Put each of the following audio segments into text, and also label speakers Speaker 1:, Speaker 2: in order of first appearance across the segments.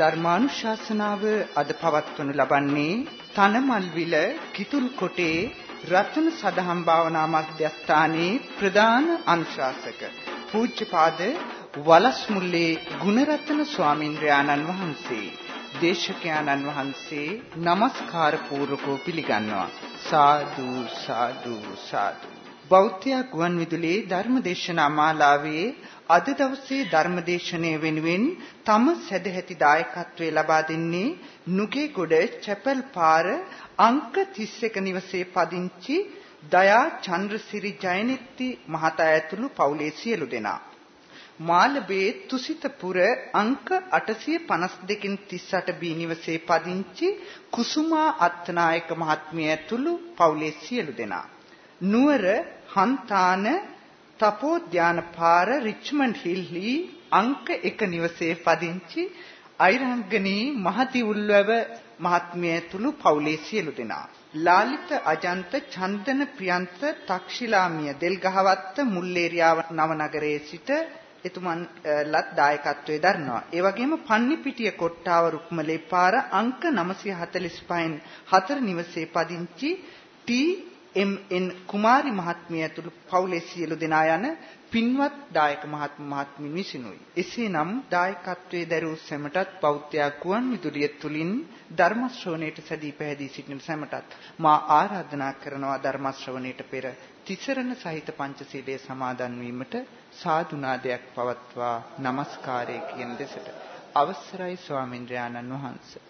Speaker 1: ධර්මානුශාසනාව අද පවත්වනු ලබන්නේ තනමල්විල කිතුල් කොටේ රත්න සදහම් භාවනා මධ්‍යස්ථානයේ ප්‍රධාන අනුශාසක පූජ්‍යපාද වලස්මුල්ලේ ගුණරත්න ස්වාමින්ද්‍රයාණන් වහන්සේ. දේශකයාණන් වහන්සේ নমස්කාර පූර්වකව පිළිගන්නවා. සාදු සාදු සාදු. බෞද්ධ ගුවන් විදුලියේ ධර්මදේශනා මාලාවේ අද දවසේ ධර්මදේශනය වෙනුවෙන් තම සැදැහැති දායකත්වයේ ලබා දෙන්නේ නුගේගොඩ චැපල් පාර අංක 31 නිවසේ පදිංචි දයා චන්ද්‍රසිරි ජයනිත්ති මහතා ඇතුළු පවුලේ සියලු දෙනා. මාළබේ තුසිතපුර අංක 852කින් 38 බී නිවසේ පදිංචි කුසුමා අත්නායක මහත්මිය ඇතුළු පවුලේ සියලු දෙනා. නුවර හන්තාන තපෝද්‍යාන පාර රිච්මන්ඩ් හිල්ලි අංක 1 නිවසේ පදිංචි අයිරංගනී මහති උල්වැව මහත්මිය ඇතුළු පවුලේ සියලු දෙනා ලාලිත අජන්ත චන්දන ප්‍රියන්ත තක්ෂිලාමිය දෙල්ගහවත්ත මුල්ලේරියාව නවනගරයේ සිට එතුමන් ලත් දායකත්වයේ දරනවා. ඒ වගේම පන්නිපිටිය කොට්ටාව රුක්මලේ පාර අංක 945න් හතර නිවසේ පදිංචි ටී එම්.එන්. කුමාරි මහත්මිය ඇතුළු පවුලේ සියලු දෙනා යන පින්වත් දායක මහත්ම මහත්මින් විසිනුයි. එසේනම් දායකත්වයේ දරූ සැමටත් බෞද්ධ කුවන් විදුලිය තුලින් ධර්ම ශ්‍රවණයට සැදී පැහැදී සිටින සැමටත් මා ආරාධනා කරනවා ධර්ම ශ්‍රවණයට පෙර තිසරණ සහිත පංචශීලයේ සමාදන් වීමට සාදුනාදයක් පවත්වා নমස්කාරය කියන දෙසට අවසරයි ස්වාමින්ද්‍රයාණන් වහන්සේ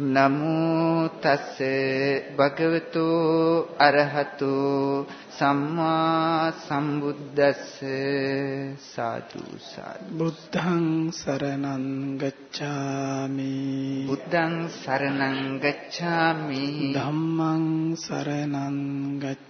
Speaker 1: නමෝ තස් භගවතු අරහතු සම්මා සම්බුද්දස්ස සාදු සාදු.
Speaker 2: බුද්ධං සරණං ගච්ඡාමි.
Speaker 1: බුද්ධං සරණං ගච්ඡාමි.
Speaker 2: ධම්මං සරණං ගච්ඡාමි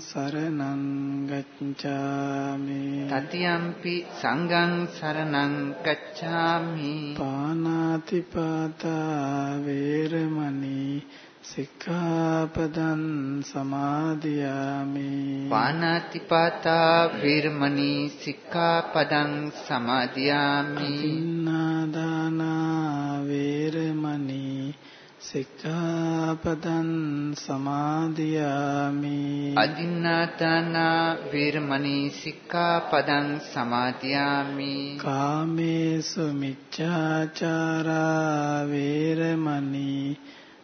Speaker 2: සරණං ගච්ඡාමි.
Speaker 1: තතියම්පි සංඝං සරණං ගච්ඡාමි.
Speaker 2: පානාති පාතා වේරමණී සික්ඛාපදං සමාදියාමි.
Speaker 1: පාණාතිපාතා වීරමණී සික්ඛාපදං සමාදියාමි.
Speaker 2: තින්නාදානා වේරමණී සික්ඛාපදං සමාදියාමි।
Speaker 1: අදින්නාදානා වීරමණී සික්ඛාපදං සමාදියාමි।
Speaker 2: කාමේසු මිච්ඡාචාරා වේරමණී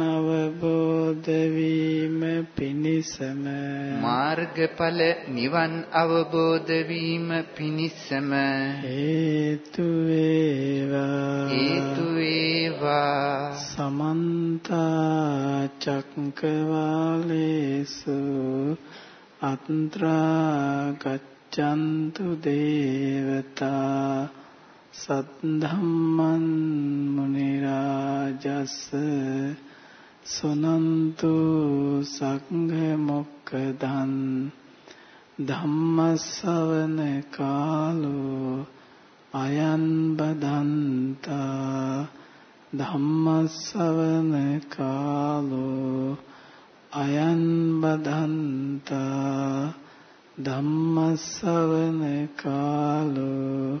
Speaker 2: අවබෝධ වීම පිණිසම.
Speaker 1: මාර්ගඵල නිවන් අවබෝධ වීම පිණිසම.
Speaker 2: හේතු වේවා.
Speaker 1: හේතු වේවා.
Speaker 2: සමන්ත චක්කවාලේසු අත්‍රා ගච්ඡන්තු දේවතා සද්ධම්මන් මුනි රාජස් සුනන්තු සංඝ මොක්කදන් ධම්මස්සවන කාලෝ අයන් බදන්තා ධම්මස්සවන කාලෝ අයන් බදන්තා ධම්මස්සවන කාලෝ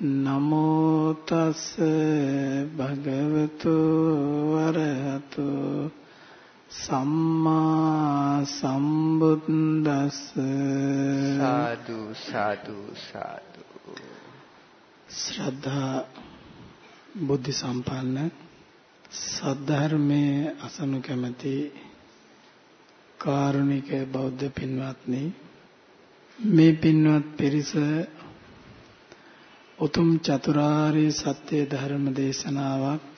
Speaker 2: නමෝ තස් භගවතු අරහතෝ සම්මා සම්බුද්දස්ස
Speaker 1: සාදු සාදු සාදු.
Speaker 2: ශ්‍රද්ධා බුද්ධ සම්පන්න සද්ධර්මයේ අසනු කැමැති කාරුණික බෞද්ධ පින්වත්නි මේ පින්වත් පිරිස උතුම් චතුරාර්ය සත්‍ය ධර්ම දේශනාවක්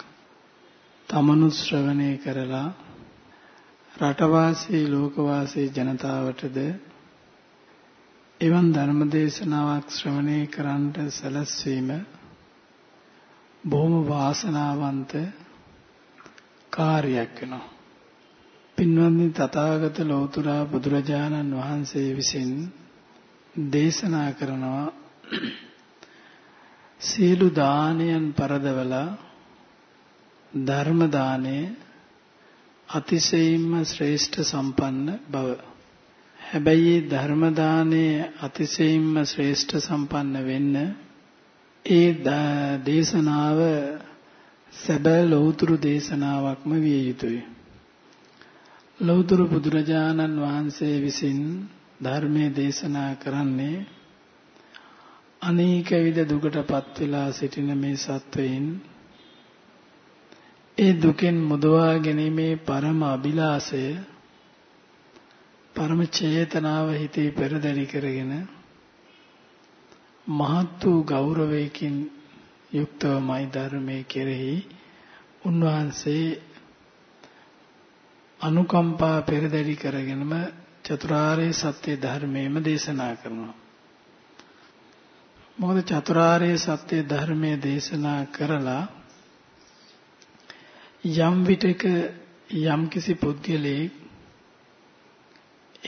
Speaker 2: තමනු ශ්‍රවණය කරලා රටවාසී ලෝකවාසී ජනතාවටද එවන් ධර්ම දේශනාවක් ශ්‍රවණය කරන්නට සැලැස්වීම බොහොම වාසනාවන්ත කාර්යයක් වෙනවා. පින්වත්නි තථාගත ලෞතර බුදුරජාණන් වහන්සේ විසින් දේශනා කරනවා සීලු දානයන් පරදවලා ධර්ම දානය අතිශයින්ම ශ්‍රේෂ්ඨ සම්පන්න බව. හැබැයි ධර්ම දානයේ අතිශයින්ම ශ්‍රේෂ්ඨ සම්පන්න වෙන්න ඒ දේශනාව සැබෑ ලෞතුරු දේශනාවක්ම විය යුතුය. ලෞතුරු බුදුරජාණන් වහන්සේ විසින් ධර්මයේ දේශනා කරන්නේ අනේක විද දුකටපත් වෙලා සිටින මේ සත්වයින් ඒ දුකෙන් මුදවා ගැනීමේ පරම අභිලාෂය පරම චේතනාව හිතේ පෙරදරි කරගෙන මහත් වූ ගෞරවයකින් යුක්තවමයි ධර්මයේ කෙරෙහි උන්වහන්සේ අනුකම්පා පෙරදරි කරගෙනම චතුරාර්ය සත්‍ය ධර්මයේම දේශනා කරනවා. මොකද චතුරාර්ය සත්‍ය ධර්මයේ දේශනා කරලා යම් විටක යම් කිසි පුද්ගලයෙක්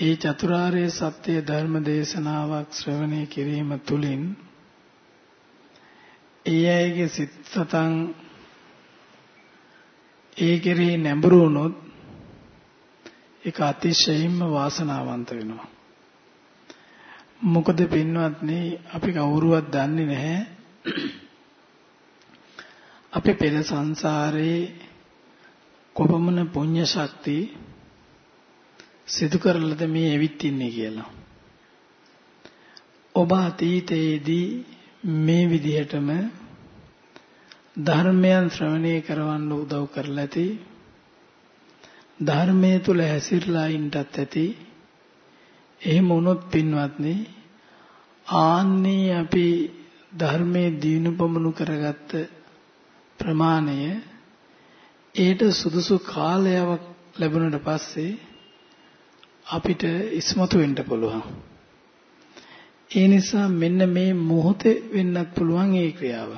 Speaker 2: ඒ චතුරාර්ය සත්‍ය ධර්ම දේශනාවක් ශ්‍රවණය කිරීම තුළින් ඒ අයගේ සිත් සතන් ඒ කෙරෙහි නැඹුරු වුණොත් ඒක අතිශයින්ම වාසනාවන්ත වෙනවා. මොකද පින්වත්නි අපි කවුරුවත් දන්නේ නැහැ අපි පෙර සංසාරේ කොපමණ පුණ්‍ය ශක්තිය සිදු කරලද මේ ඇවිත් ඉන්නේ කියලා. ඔබ අතීතයේදී මේ විදිහටම ධර්මයන් ශ්‍රවණය කරවන්න උදව් කරලා ඇති ධර්මයේ තුල හැසිරලා ඉන්නත් ඇති එහෙම වුණොත් පින්වත්නි ආන්නේ අපි ධර්මයේ දීනු පමනු කරගත්ත ප්‍රමාණය ඒට සුදුසු කාලයක් ලැබුණට පස්සේ අපිට ඉස්මතු වෙන්න පුළුවන්. ඒ නිසා මෙන්න මේ මොහොතේ වෙන්නත් පුළුවන් ඒ ක්‍රියාව.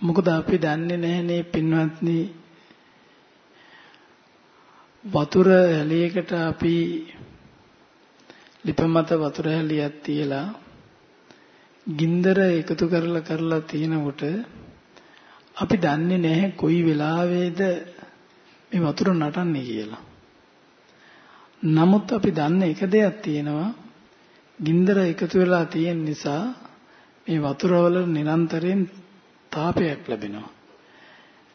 Speaker 2: මොකද අපි දන්නේ නැහනේ පින්වත්නි වතුර හැලියකට අපි ලිප මත වතුර හැලියක් තියලා ගින්දර එකතු කරලා කරලා තිනකොට අපි දන්නේ නැහැ කොයි වෙලාවේද මේ වතුර නටන්නේ කියලා. නමුත් අපි දන්න එක දෙයක් තියෙනවා ගින්දර එකතු වෙලා තියෙන නිසා මේ වතුරවල නිරන්තරයෙන් තාපයක් ලැබෙනවා.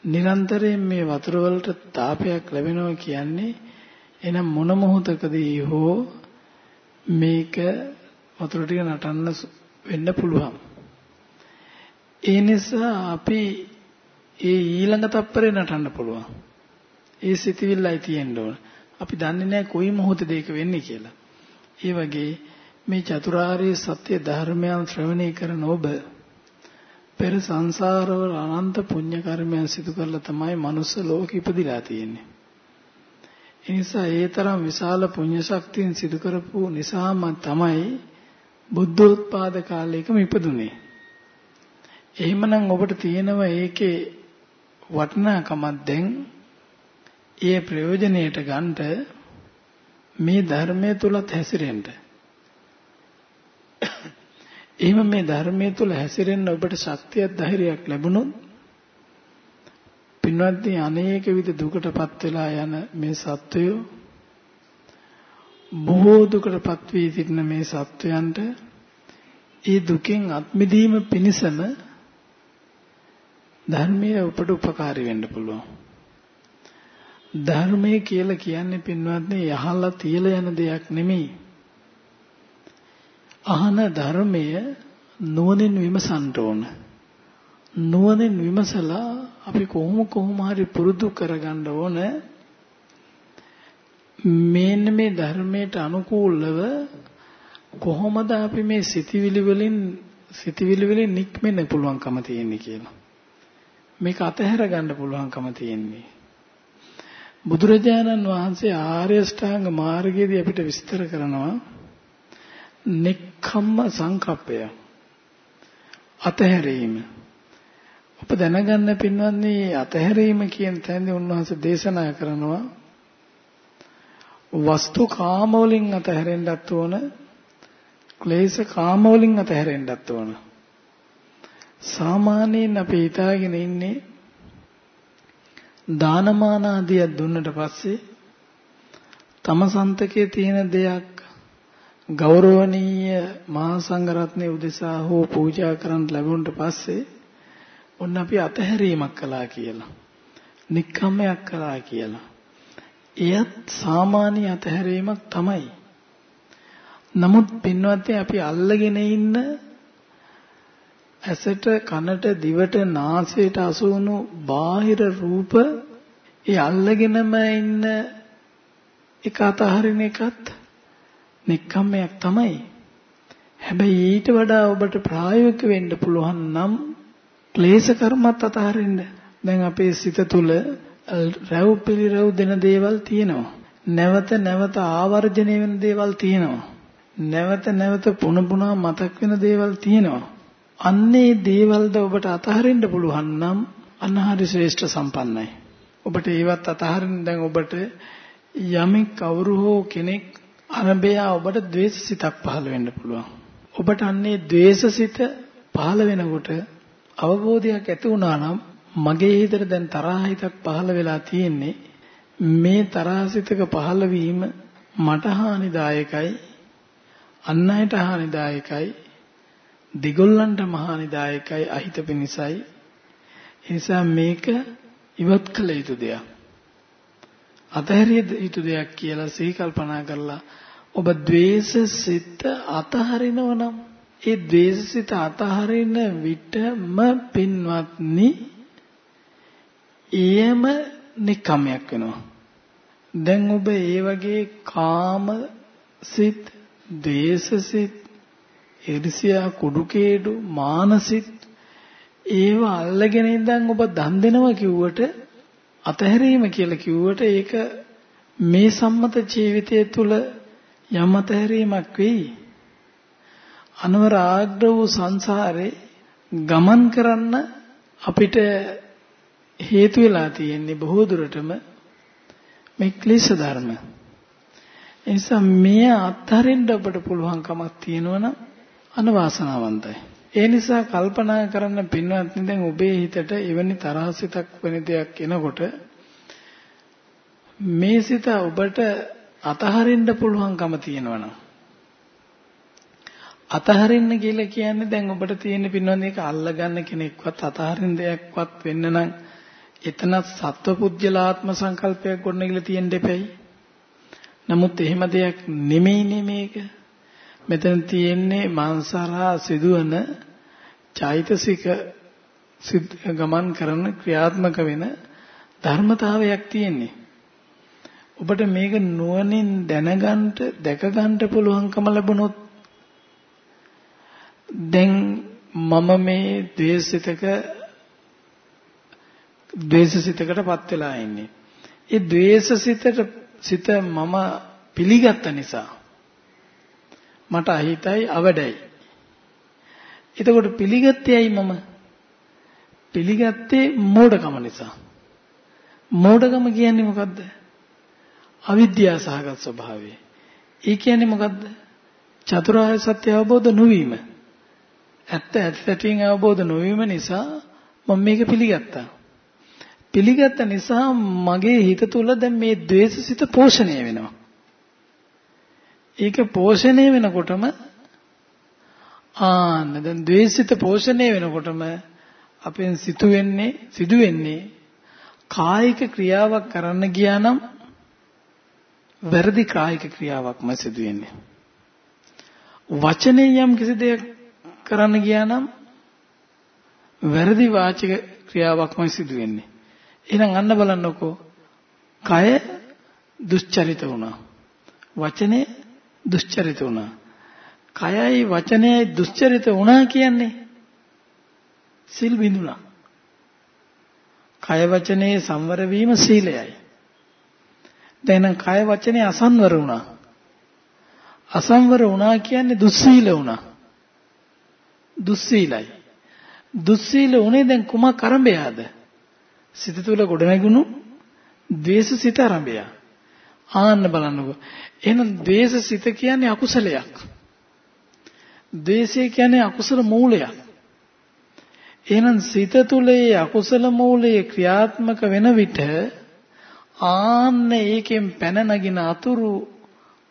Speaker 2: නිරන්තරයෙන් මේ වතුර වලට තාපයක් ලැබෙනවා කියන්නේ එනම් මොන මොහොතකදී හෝ මේක වතුර ටික නටන්න වෙන්න පුළුවන්. ඒ නිසා අපි ඒ ඊළඟ තප්පරේ නටන්න පුළුවන්. ඒ සිතවිල්ලයි තියෙන්න ඕන. අපි දන්නේ නැහැ කොයි මොහොතේද ඒක වෙන්නේ කියලා. ඒ වගේ මේ චතුරාර්ය සත්‍ය ධර්මයන් ශ්‍රවණය කරන ඔබ පෙර සංසාරවල අනන්ත පුණ්‍ය කර්මයන් සිදු කරලා තමයි මනුස්ස ලෝකෙ ඉපදිලා තියෙන්නේ. ඒ නිසා ඒ තරම් විශාල පුණ්‍ය ශක්තියෙන් සිදු කරපු නිසාම තමයි බුද්ධෝත්පාද කාලයකම ඉපදුනේ. එහෙමනම් ඔබට තියෙනවා ඒකේ වටිනාකමක් දැන් ඒ ප්‍රයෝජනයට ගන්නට මේ ධර්මයේ තුලත් හැසිරෙන්න. එහෙම මේ ධර්මයේ තුල හැසිරෙන්න ඔබට ශක්තියක් ධෛර්යයක් ලැබුණොත් පින්වත්නි අනේක විද දුකටපත් වෙලා යන මේ සත්වයෝ බොහෝ දුකටපත් වී සිටින මේ සත්වයන්ට ඒ දුකෙන් අත්මිදීම පිණිසම ධර්මයේ උපට උපකාරී වෙන්න පුළුවන්. ධර්මයේ කියලා කියන්නේ පින්වත්නි යහලා තියලා යන දෙයක් නෙමෙයි. අහන ධර්මය නුවණින් විමසන්න ඕන. නුවණින් විමසලා අපි කොහොම කොහොම හරි පුරුදු කරගන්න ඕන මේන්න මේ ධර්මයට අනුකූලව කොහොමද අපි මේ සිතිවිලි වලින් සිතිවිලි වලින් නික්මෙන්න පුළුවන්කම තියෙන්නේ කියලා. මේක අතහැර ගන්න පුළුවන්කම තියෙන්නේ. බුදුරජාණන් වහන්සේ ආර්ය ශ්‍රාංග මාර්ගයේදී අපිට විස්තර කරනවා නික්ඛම්ම සංකප්පය අතහැරීම ඔබ දැනගන්න පින්වත්නි අතහැරීම කියන තැනදී උන්වහන්සේ දේශනා කරනවා වස්තු කාම වලින් අතහැරෙන්නත් ඕන ක්ලේශ කාම වලින් අතහැරෙන්නත් ඕන. සාමාන්‍යයෙන් අපි හිතාගෙන ඉන්නේ දානමාන ආදිය දුන්නට පස්සේ තම සන්තකයේ තියෙන දෙයක් ගෞරවනීය මහා සංඝරත්නයේ උදෙසා හෝ පූජා කරන්න ලැබුණට පස්සේ ඔන්න අපි අතහැරීමක් කළා කියලා. නික්කම්මයක් කළා කියලා. එයත් සාමාන්‍ය අතහැරීමක් තමයි. නමුත් පින්වත්නි අපි අල්ලගෙන ඉන්න ඇසට කනට දිවට නාසයට අසුණු බාහිර රූප ඒ අල්ලගෙනම ඉන්න එක අතහරින එකත් නික්කම්මයක් තමයි. හැබැයි ඊට වඩා ඔබට ප්‍රායෝගික වෙන්න පුළුවන් නම් ක්ලේශ කර්මත් අතහරින්න. දැන් අපේ සිත තුළ රැව් පිළිරැව් දෙන දේවල් තියෙනවා. නැවත නැවත ආවර්ජනය වෙන දේවල් තියෙනවා. නැවත නැවත පුන පුනා මතක් වෙන දේවල් තියෙනවා. අන්නේ දේවල්ද ඔබට අතහරින්න පුළුවන් නම් අනහරි ශ්‍රේෂ්ඨ සම්පන්නයි. ඔබට ඒවත් අතහරින්න දැන් ඔබට යමෙක් කවුරු හෝ කෙනෙක් අනබයා ඔබට ද්වේෂසිතක් පහළ වෙන්න පුළුවන්. ඔබට අන්නේ ද්වේෂසිත පහළ වෙනකොට අවබෝධයක් ඇති වුණා නම් මගේ හිතට දැන් තරහ හිතක් පහළ වෙලා තියෙන්නේ මේ තරහසිතක පහළ වීම මට හානිදායකයි අන් අයට හානිදායකයි දෙගොල්ලන්ට මහානිදායකයි අහිත පිණිසයි. ඒ නිසා මේක ඉවත් කළ යුතු දෙයක්. අතහැරිය යුතු දෙයක් කියලා සිහි කල්පනා කරලා ඔබ ද්වේෂ සිත අතහරිනව නම් ඒ ද්වේෂ සිත අතහරින විටම පින්වත්නි ඊයම නිකම්යක් වෙනවා දැන් ඔබ ඒ වගේ කාම සිත් ද්වේෂ සිත් ඉරිසියා කුඩුකේඩු මානසිත ඒව අල්ලගෙන ඉඳන් ඔබ දන් දෙනවා කිව්වට අතහැරීම කියලා කිව්වට ඒක මේ සම්මත ජීවිතය තුළ යම් අතහැරීමක් වෙයි. අනවර ආග්‍ර වූ සංසාරේ ගමන් කරන්න අපිට හේතු වෙලා තියෙන්නේ බොහෝ දුරටම මේ ක්ලේශ ධර්ම. ඒ නිසා මේ අත්හරින්න අපට පුළුවන්කමක් තියෙනවනම් අනවාසනාවන්තයි. ඒ නිසා කල්පනා කරන්න පින්වත්නි දැන් ඔබේ හිතට එවැනි තරහසිතක් වෙන දෙයක් එනකොට මේ සිත ඔබට අතහරින්න පුළුවන්කම තියෙනවනම් අතහරින්න කියලා කියන්නේ දැන් ඔබට තියෙන පින්වත්නි ඒක අල්ලගන්න කෙනෙක්වත් අතහරින්න දෙයක්වත් වෙන්න නම් එතන සත්වපුද්ගලාත්ම සංකල්පයක් ගොඩනගලා තියෙන්න දෙපැයි. නමුත් එහෙම දෙයක් නෙමෙයිනේ මේක. මෙතන තියෙන්නේ මාංශාරා සිදුවන චෛතසික ගමන් කරන ක්‍රියාත්මක වෙන ධර්මතාවයක් තියෙන්නේ. ඔබට මේක නුවණින් දැනගන්න දැකගන්න පුළුවන්කම ලැබුණොත් දැන් මම මේ ද්වේෂිතක ද්වේෂසිතකටපත් වෙලා ඉන්නේ. ඒ ද්වේෂසිතට සිත මම පිළිගත්ත නිසා මට අහිතයි අවඩයි. එතකොට පිළිගත්තේ ඇයි මම? පිළිගත්තේ මෝඩකම නිසා. මෝඩකම කියන්නේ මොකද්ද? අවිද්‍යාව සහගත ස්වභාවය. ඒ කියන්නේ මොකද්ද? චතුරාර්ය සත්‍ය අවබෝධ නොවීම. ඇත්ත ඇත්තටින් අවබෝධ නොවීම නිසා මම මේක පිළිගත්තා. පිළිගත්ත නිසා මගේ හිත තුල දැන් මේ द्वේෂසිත පෝෂණය වෙනවා. ඒක පෝෂණය වෙනකොටම ආන්න දැන් द्वේෂිත පෝෂණය වෙනකොටම අපෙන් සිදු වෙන්නේ සිදු වෙන්නේ කායික ක්‍රියාවක් කරන්න ගියා නම් වැරදි කායික ක්‍රියාවක්ම සිදු වෙන්නේ. වචනේ යම් කිසි දෙයක් කරන්න ගියා නම් වැරදි වාචික ක්‍රියාවක්ම සිදු වෙන්නේ. එහෙනම් අන්න බලන්නකෝ. කය දුස්චරිත වුණා. වචනේ දුස්චරිත වුණා. කයයි වචනයයි දුස්චරිත වුණා කියන්නේ සිල් බිඳුණා. කය වචනේ සංවර වීම සීලයයි. දැන් කය වචනේ අසංවර වුණා. අසංවර වුණා කියන්නේ දුස්සීල වුණා. දුස්සීලයි. දුස්සීල උනේ දැන් කුමක් අරඹයාද? සිත තුළ ගොඩනැගුණු ද්වේෂ සිත ආරම්භය. ආන්න බලන්නකෝ. එහෙනම් ද්වේෂ සිත කියන්නේ අකුසලයක්. ද්වේෂය කියන්නේ අකුසල මූලයක්. එහෙනම් සිත තුළ ඒ අකුසල මූලයේ ක්‍රියාත්මක වෙන විට ආන්න ඒකෙන් පැන නගින අතුරු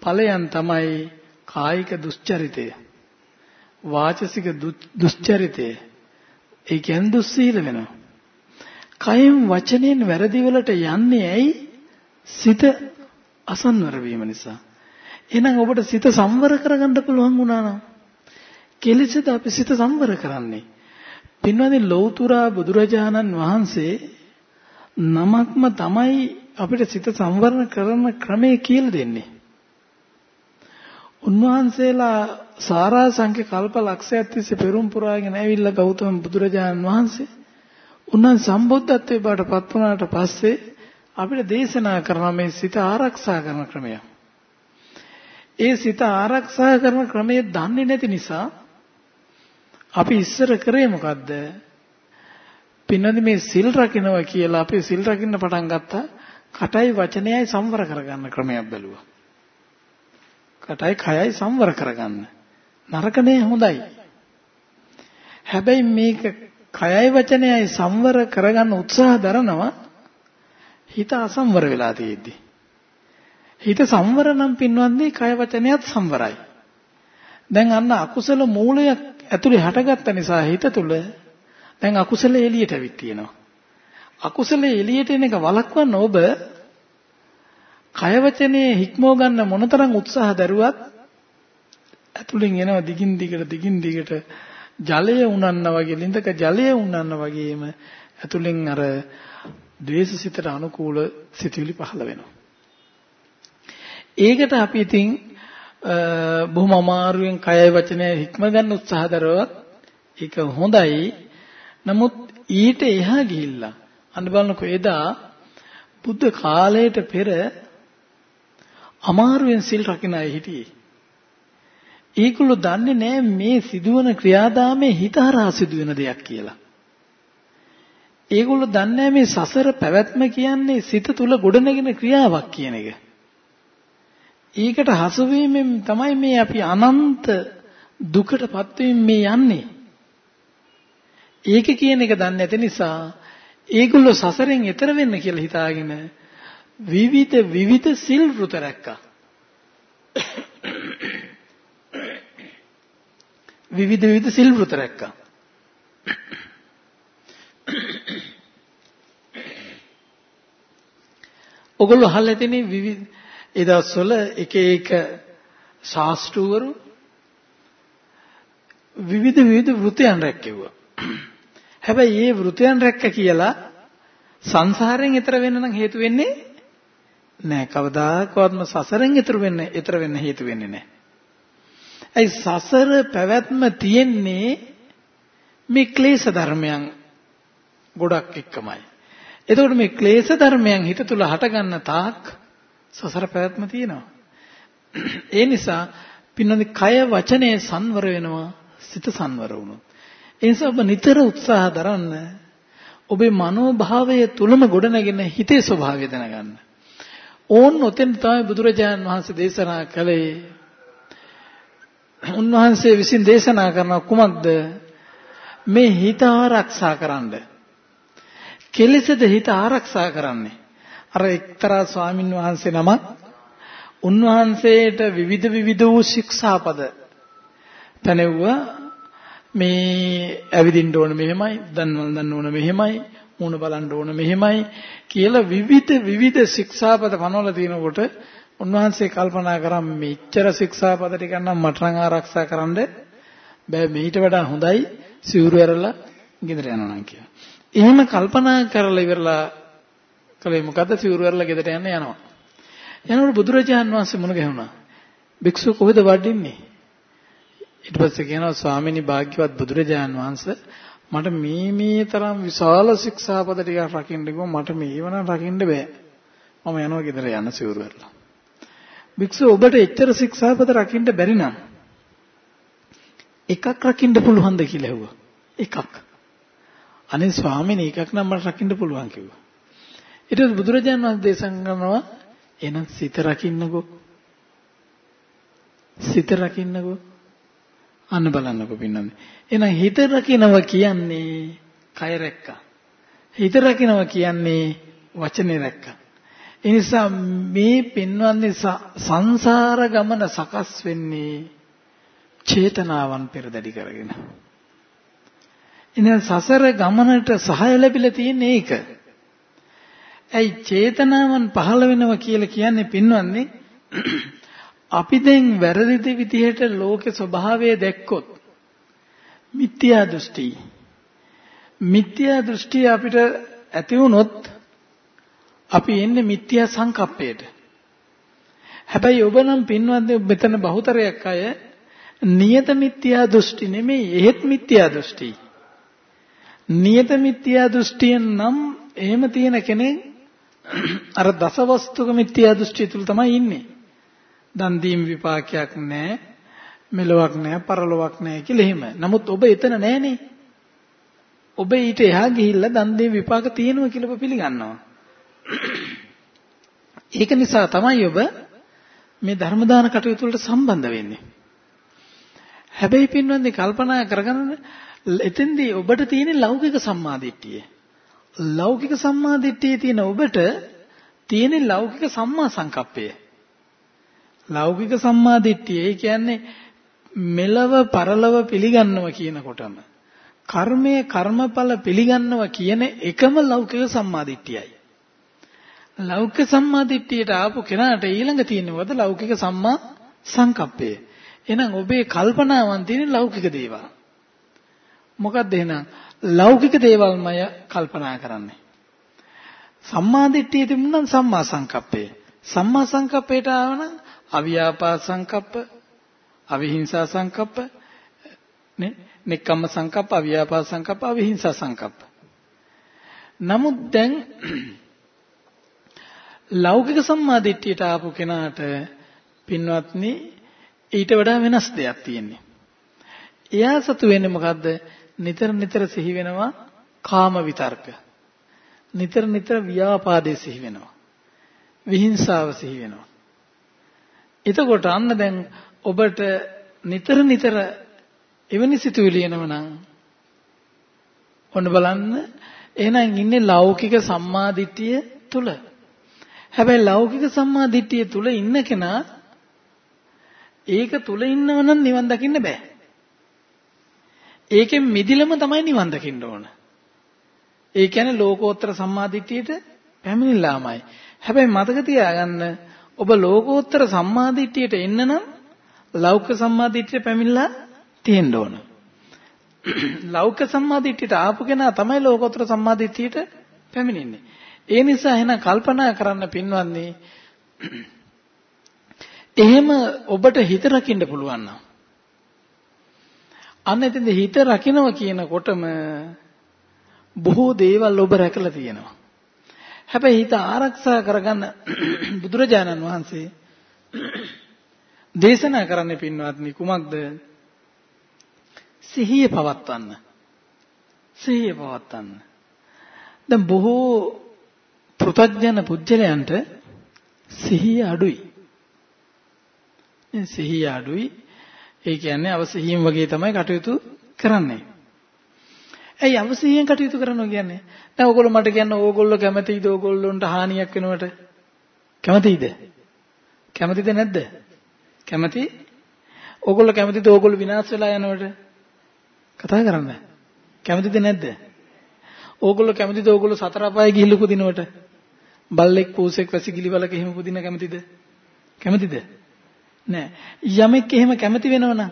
Speaker 2: ඵලයන් තමයි කායික දුස්චරිතය. වාචසික දුස්චරිතය. ඒ කියන්නේ දුස්සීල වෙනවා. කයෙන් වචනෙන් වැරදි වලට යන්නේ ඇයි? සිත අසංවර වීම නිසා. එහෙනම් ඔබට සිත සංවර කරගන්න පුළුවන් වුණා නම් කෙලෙසද අපි සිත සංවර කරන්නේ? පින්වත්නි ලෞතුරා බුදුරජාණන් වහන්සේ නමක්ම තමයි අපිට සිත සංවරණ කරන ක්‍රමය කියලා දෙන්නේ. උන්වහන්සේලා සාරා සංඛ්‍ය කල්ප ලක්ෂයක් තිස්සේ පෙරම් පුරාගෙන ඇවිල්ලා ගෞතම බුදුරජාණන් වහන්සේ උන්වන් සම්බුද්ධත්වයට බාටපත් වුණාට පස්සේ අපිට දේශනා කරන මේ සිත ආරක්ෂා කරන ක්‍රමය. ඒ සිත ආරක්ෂා කරන ක්‍රමය දන්නේ නැති නිසා අපි ඉස්සර කරේ මොකද්ද? පින්නදී මේ සිල් රකින්නවා කියලා අපි සිල් රකින්න පටන් ගත්තා. කටයි වචනයයි සංවර කරගන්න ක්‍රමයක් බැලුවා. කටයි කයයි සංවර කරගන්න. නරකනේ හොඳයි. හැබැයි මේක කයයි වචනයයි සංවර කරගන්න උත්සාහ දරනවා හිත අසංවර වෙලා තියෙද්දි. හිත සංවර නම් පින්වන්දී කය වචනයත් සංවරයි. දැන් අන්න අකුසල මූලයක් ඇතුලේ හටගත්ත නිසා හිත තුල දැන් අකුසල එළියට ඇවිත් තියෙනවා. අකුසල එළියට එන එක වළක්වන්න ඔබ කය වචනේ හික්මව ගන්න මොනතරම් උත්සාහ දරුවත් ඇතුලෙන් එනවා දිගින් දිගට දිගින් දිගට ජලය උනන්නා වගේ ලිඳක ජලය උනන්නා වගේම ඇතුලෙන් අර ද්වේෂසිතට අනුකූල සිතුවිලි පහළ වෙනවා. ඒකට අපි ඉතින් බොහොම අමාරුවෙන් කයයි වචනය හික්ම ගන්න උත්සාහ දරුවත් ඒක හොඳයි. නමුත් ඊට එහා ගිහිල්ලා අන්න බලනකො එදා බුද්ධ කාලයට පෙර අමාරුවෙන් සිල් රකින්න අය හිටියේ. ඒගොල්ලෝ දන්නේ නැහැ මේ සිදුවන ක්‍රියාදාමයේ හිත හරහා සිදුවෙන දෙයක් කියලා. ඒගොල්ලෝ දන්නේ මේ සසර පැවැත්ම කියන්නේ සිත තුල ගොඩනගෙන ක්‍රියාවක් කියන එක. ඒකට හසු වීමෙන් තමයි මේ අපි අනන්ත දුකටපත් මේ යන්නේ. ඒක කියන එක දන්නේ නැති නිසා ඒගොල්ලෝ සසරෙන් එතර වෙන්න කියලා හිතාගෙන විවිධ විවිධ සිල් වෘත රැක්කා. විවිධ විවිධ සිල් වෘත රැක්කා. ඔගොල්ලෝ අහලා තියෙන්නේ විවිධ ඒ දවස්වල එක එක ශාස්ත්‍රවරු විවිධ විවිධ වෘතයන් රැක්කෙව්වා. හැබැයි මේ වෘතයන් රැක්ක කියලා සංසාරයෙන් එතර වෙන්න නම් හේතු වෙන්නේ නෑ කවදාකවත්ම සසරෙන් එතර වෙන්න එතර වෙන්න හේතු වෙන්නේ නෑ. ඒ සසර පැවැත්ම තියෙන්නේ මේ ක්ලේශ ධර්මයන් ගොඩක් එක්කමයි. එතකොට මේ ක්ලේශ ධර්මයන් හිත තුල හටගන්න තාක් සසර පැවැත්ම තියෙනවා. ඒ නිසා පින්නොනි කය වචනේ සංවර වෙනවා සිත සංවර වුණොත්. ඒ නිසා ඔබ නිතර උත්සාහ දරන්න ඔබේ මනෝභාවය තුලම ගොඩනගෙන හිතේ ස්වභාවය දැනගන්න. ඕන් ඔතෙන් තමයි බුදුරජාණන් වහන්සේ දේශනා කළේ. උන්වහන්සේ විසින් දේශනා කරන කුමක්ද? මේ හිත ආරක්ෂා කරන්නේ කෙලෙසද හිත ආරක්ෂා කරන්නේ. අර එක්තරා ස්වාමින් වහන්සේ නමක් උන්වහන්සේට විවිධ විවිධ වූ ශික්ෂාපද පැනෙව්වා මේ ඇවිදින්න ඕන මෙහෙමයි, දන්නවල් දන්න ඕන මෙහෙමයි, මූණ බලන්න ඕන මෙහෙමයි කියලා විවිධ විවිධ ශික්ෂාපද පනවලා තිනකොට උන්වහන්සේ කල්පනා කරා මෙච්චර ශික්ෂාපද ටික නම් මට නම් ආරක්ෂා කරන්න බෑ මීට වඩා හොඳයි සිවුරු ඇරලා ගෙදර යනවා නම් කියලා. එහෙම කල්පනා කරලා ඉවරලා කලේ මොකද සිවුරු වරලා ගෙදර යන්න යනවා. යනකොට බුදුරජාන් වහන්සේ මුණ ගැහුණා. භික්ෂුව කොහෙද වඩින්නේ? ඊට පස්සේ කියනවා ස්වාමීනි භාග්‍යවත් බුදුරජාන් වහන්සේ මට මේ මේ තරම් විශාල ශික්ෂාපද ටිකක් රකින්න ගිහුවා මට මේව නම් රකින්න බෑ. මම යනවා ගෙදර යන්න සිවුරු වරලා. භික්ෂුව ඔබට එච්චර ශික්ෂාපද රකින්න බැරි නම් එකක් රකින්න පුළුවන්ද කියලා ඇහුවා. එකක්. අනේ ස්වාමීනි එකක් නම් මට රකින්න පුළුවන් කිව්වා. ඊට පස්සේ බුදුරජාණන් වහන්සේ දේශනා කරනවා එහෙනම් සිත රකින්නකෝ. සිත රකින්නකෝ. අන්න බලන්නකෝ පින්නන්නේ. එහෙනම් හිත රකින්නවා කියන්නේ කය රැක්කා. හිත රකින්නවා කියන්නේ වචනේ රැක්කා. ඒ නිසා මේ පින්වන්නේ සංසාර ගමන සකස් වෙන්නේ චේතනාවන් පෙරදැඩි කරගෙන. එහෙනම් සසර ගමනට සහාය ලැබිලා තියෙන්නේ ඒක. ඇයි චේතනාවන් පහළ වෙනවා කියලා කියන්නේ පින්වන්නේ අපි දැන් වැරදි විදිහට ලෝකේ ස්වභාවය දැක්කොත් මිත්‍යා දෘෂ්ටි. මිත්‍යා දෘෂ්ටි අපිට ඇති වුණොත් අපි එන්නේ මිත්‍යා සංකප්පයට. හැබැයි ඔබ නම් පින්වත්නි මෙතන බහුතරයක් අය නියත මිත්‍යා දෘෂ්ටි නෙමෙයි එහෙත් මිත්‍යා දෘෂ්ටි. නියත මිත්‍යා දෘෂ්ටියෙන් නම් එහෙම තියෙන කෙනෙක් අර දසවස්තුක මිත්‍යා දෘෂ්ටිය තුල තමයි ඉන්නේ. දන් දීම් විපාකයක් නැහැ, මෙලොවක් නැහැ, පරලොවක් නැහැ කියලා එහෙම. නමුත් ඔබ එතන නැහනේ. ඔබ ඊට එහා ගිහිල්ලා දන් දීම් විපාක තියෙනවා කියලා ඔබ පිළිගන්නවා. ඒක නිසා තමයි ඔබ මේ ධර්ම දාන කටයුතු වලට සම්බන්ධ වෙන්නේ. හැබැයි පින්වත්නි කල්පනා කරගන්න එතෙන්දී ඔබට තියෙන ලෞකික සම්මාදිට්ඨිය. ලෞකික සම්මාදිට්ඨියේ තියෙන ඔබට තියෙන ලෞකික සම්මා සංකප්පය. ලෞකික සම්මාදිට්ඨිය කියන්නේ මෙලව පරලව පිළිගන්නවා කියනකොටම කර්මය කර්මඵල පිළිගන්නවා කියන එකම ලෞකික සම්මාදිට්ඨියයි. ලෞකික සම්මාදිට්ඨියට ආපු කෙනාට ඊළඟ තියෙනවද ලෞකික සම්මා සංකප්පය. එහෙනම් ඔබේ කල්පනාවන් තියෙන ලෞකික දේවල්. මොකක්ද එහෙනම් ලෞකික දේවල්මය කල්පනා කරන්නේ. සම්මා දිට්ඨිය තිබුණනම් සම්මා සංකප්පය. සම්මා සංකප්පයට ආවනම් අවියාපා සංකප්ප, අවිහිංසා සංකප්ප, නේ? නික්කම්ම සංකප්ප, අවියාපා සංකප්ප, අවිහිංසා සංකප්ප. නමුත් දැන් ලෞකික සම්මා දිට්ඨියට ආපු කෙනාට පින්වත්නි ඊට වඩා වෙනස් දෙයක් තියෙන්නේ. එයා සතු වෙන්නේ මොකද්ද? නිතර නිතර සිහි වෙනවා කාම විතර්ක. නිතර නිතර ව්‍යාපාදයේ සිහි වෙනවා. විහිංසාව සිහි වෙනවා. එතකොට අන්න දැන් ඔබට නිතර නිතර එවැනි සිතුවිලි එනවනම් ඔන්න බලන්න එහෙනම් ඉන්නේ ලෞකික සම්මාදිට්ඨිය තුල. හැබැයි ලෞකික සම්මාදිට්ඨිය තුල ඉන්න කෙනා ඒක තුල ඉන්නව නම් නිවන් දකින්න බෑ. ඒකෙන් මිදිලම තමයි නිවන් දකින්න ඕන. ඒ කියන්නේ ලෝකෝත්තර සම්මාදිට්ඨියට පැමිණිලාමයි. හැබැයි මතක තියාගන්න ඔබ ලෝකෝත්තර සම්මාදිට්ඨියට එන්න නම් ලෞකික සම්මාදිට්ඨියට පැමිණලා තියෙන්න ඕන. ලෞකික සම්මාදිට්ඨියට ආපු කෙනා තමයි ලෝකෝත්තර සම්මාදිට්ඨියට පැමිණෙන්නේ. ඒ නිසා එහෙනම් කල්පනා කරන්න පින්වත්නි එහෙම ඔබට හිත රකින්න පුළුවන් නම් අන්න එතෙන්ද හිත රකින්නවා කියනකොටම බොහෝ දේවල් ඔබ රැකලා තියෙනවා. හැබැයි හිත ආරක්ෂා කරගන්න බුදුරජාණන් වහන්සේ දේශනා කරන්න පින්වත්නි කුමක්ද? සිහිය පවත්වන්න. සිහිය පවත්වන්න. දැන් බොහෝ පෘථග්ජන පුජ්‍යලයන්ට සිහිය අඩුයි. සිහිය අඩුයි. ඒ කියන්නේ අවසිහියෙන් වගේ තමයි කටයුතු කරන්නේ. ඇයි අවසිහියෙන් කටයුතු කරනවා කියන්නේ? දැන් ඕගොල්ලෝ මට කියන්න ඕගොල්ලෝ කැමතිද ඕගොල්ලොන්ට හානියක් වෙනවට? කැමතිද? කැමතිද නැද්ද? කැමති? ඕගොල්ලෝ කැමතිද ඕගොල්ලෝ විනාශ වෙලා යනවට? කතා කරන්න. කැමතිද නැද්ද? ඕගොල්ලෝ කැමතිද ඕගොල්ලෝ සතර අපායේ ගිහිල්ලා උපදිනවට? බල්ලෙක් පූසෙක් වැසිකිලි වලක එහෙම උපදින කැමතිද? කැමතිද? නෑ. යමෙක් එහෙම කැමති වෙනවනම්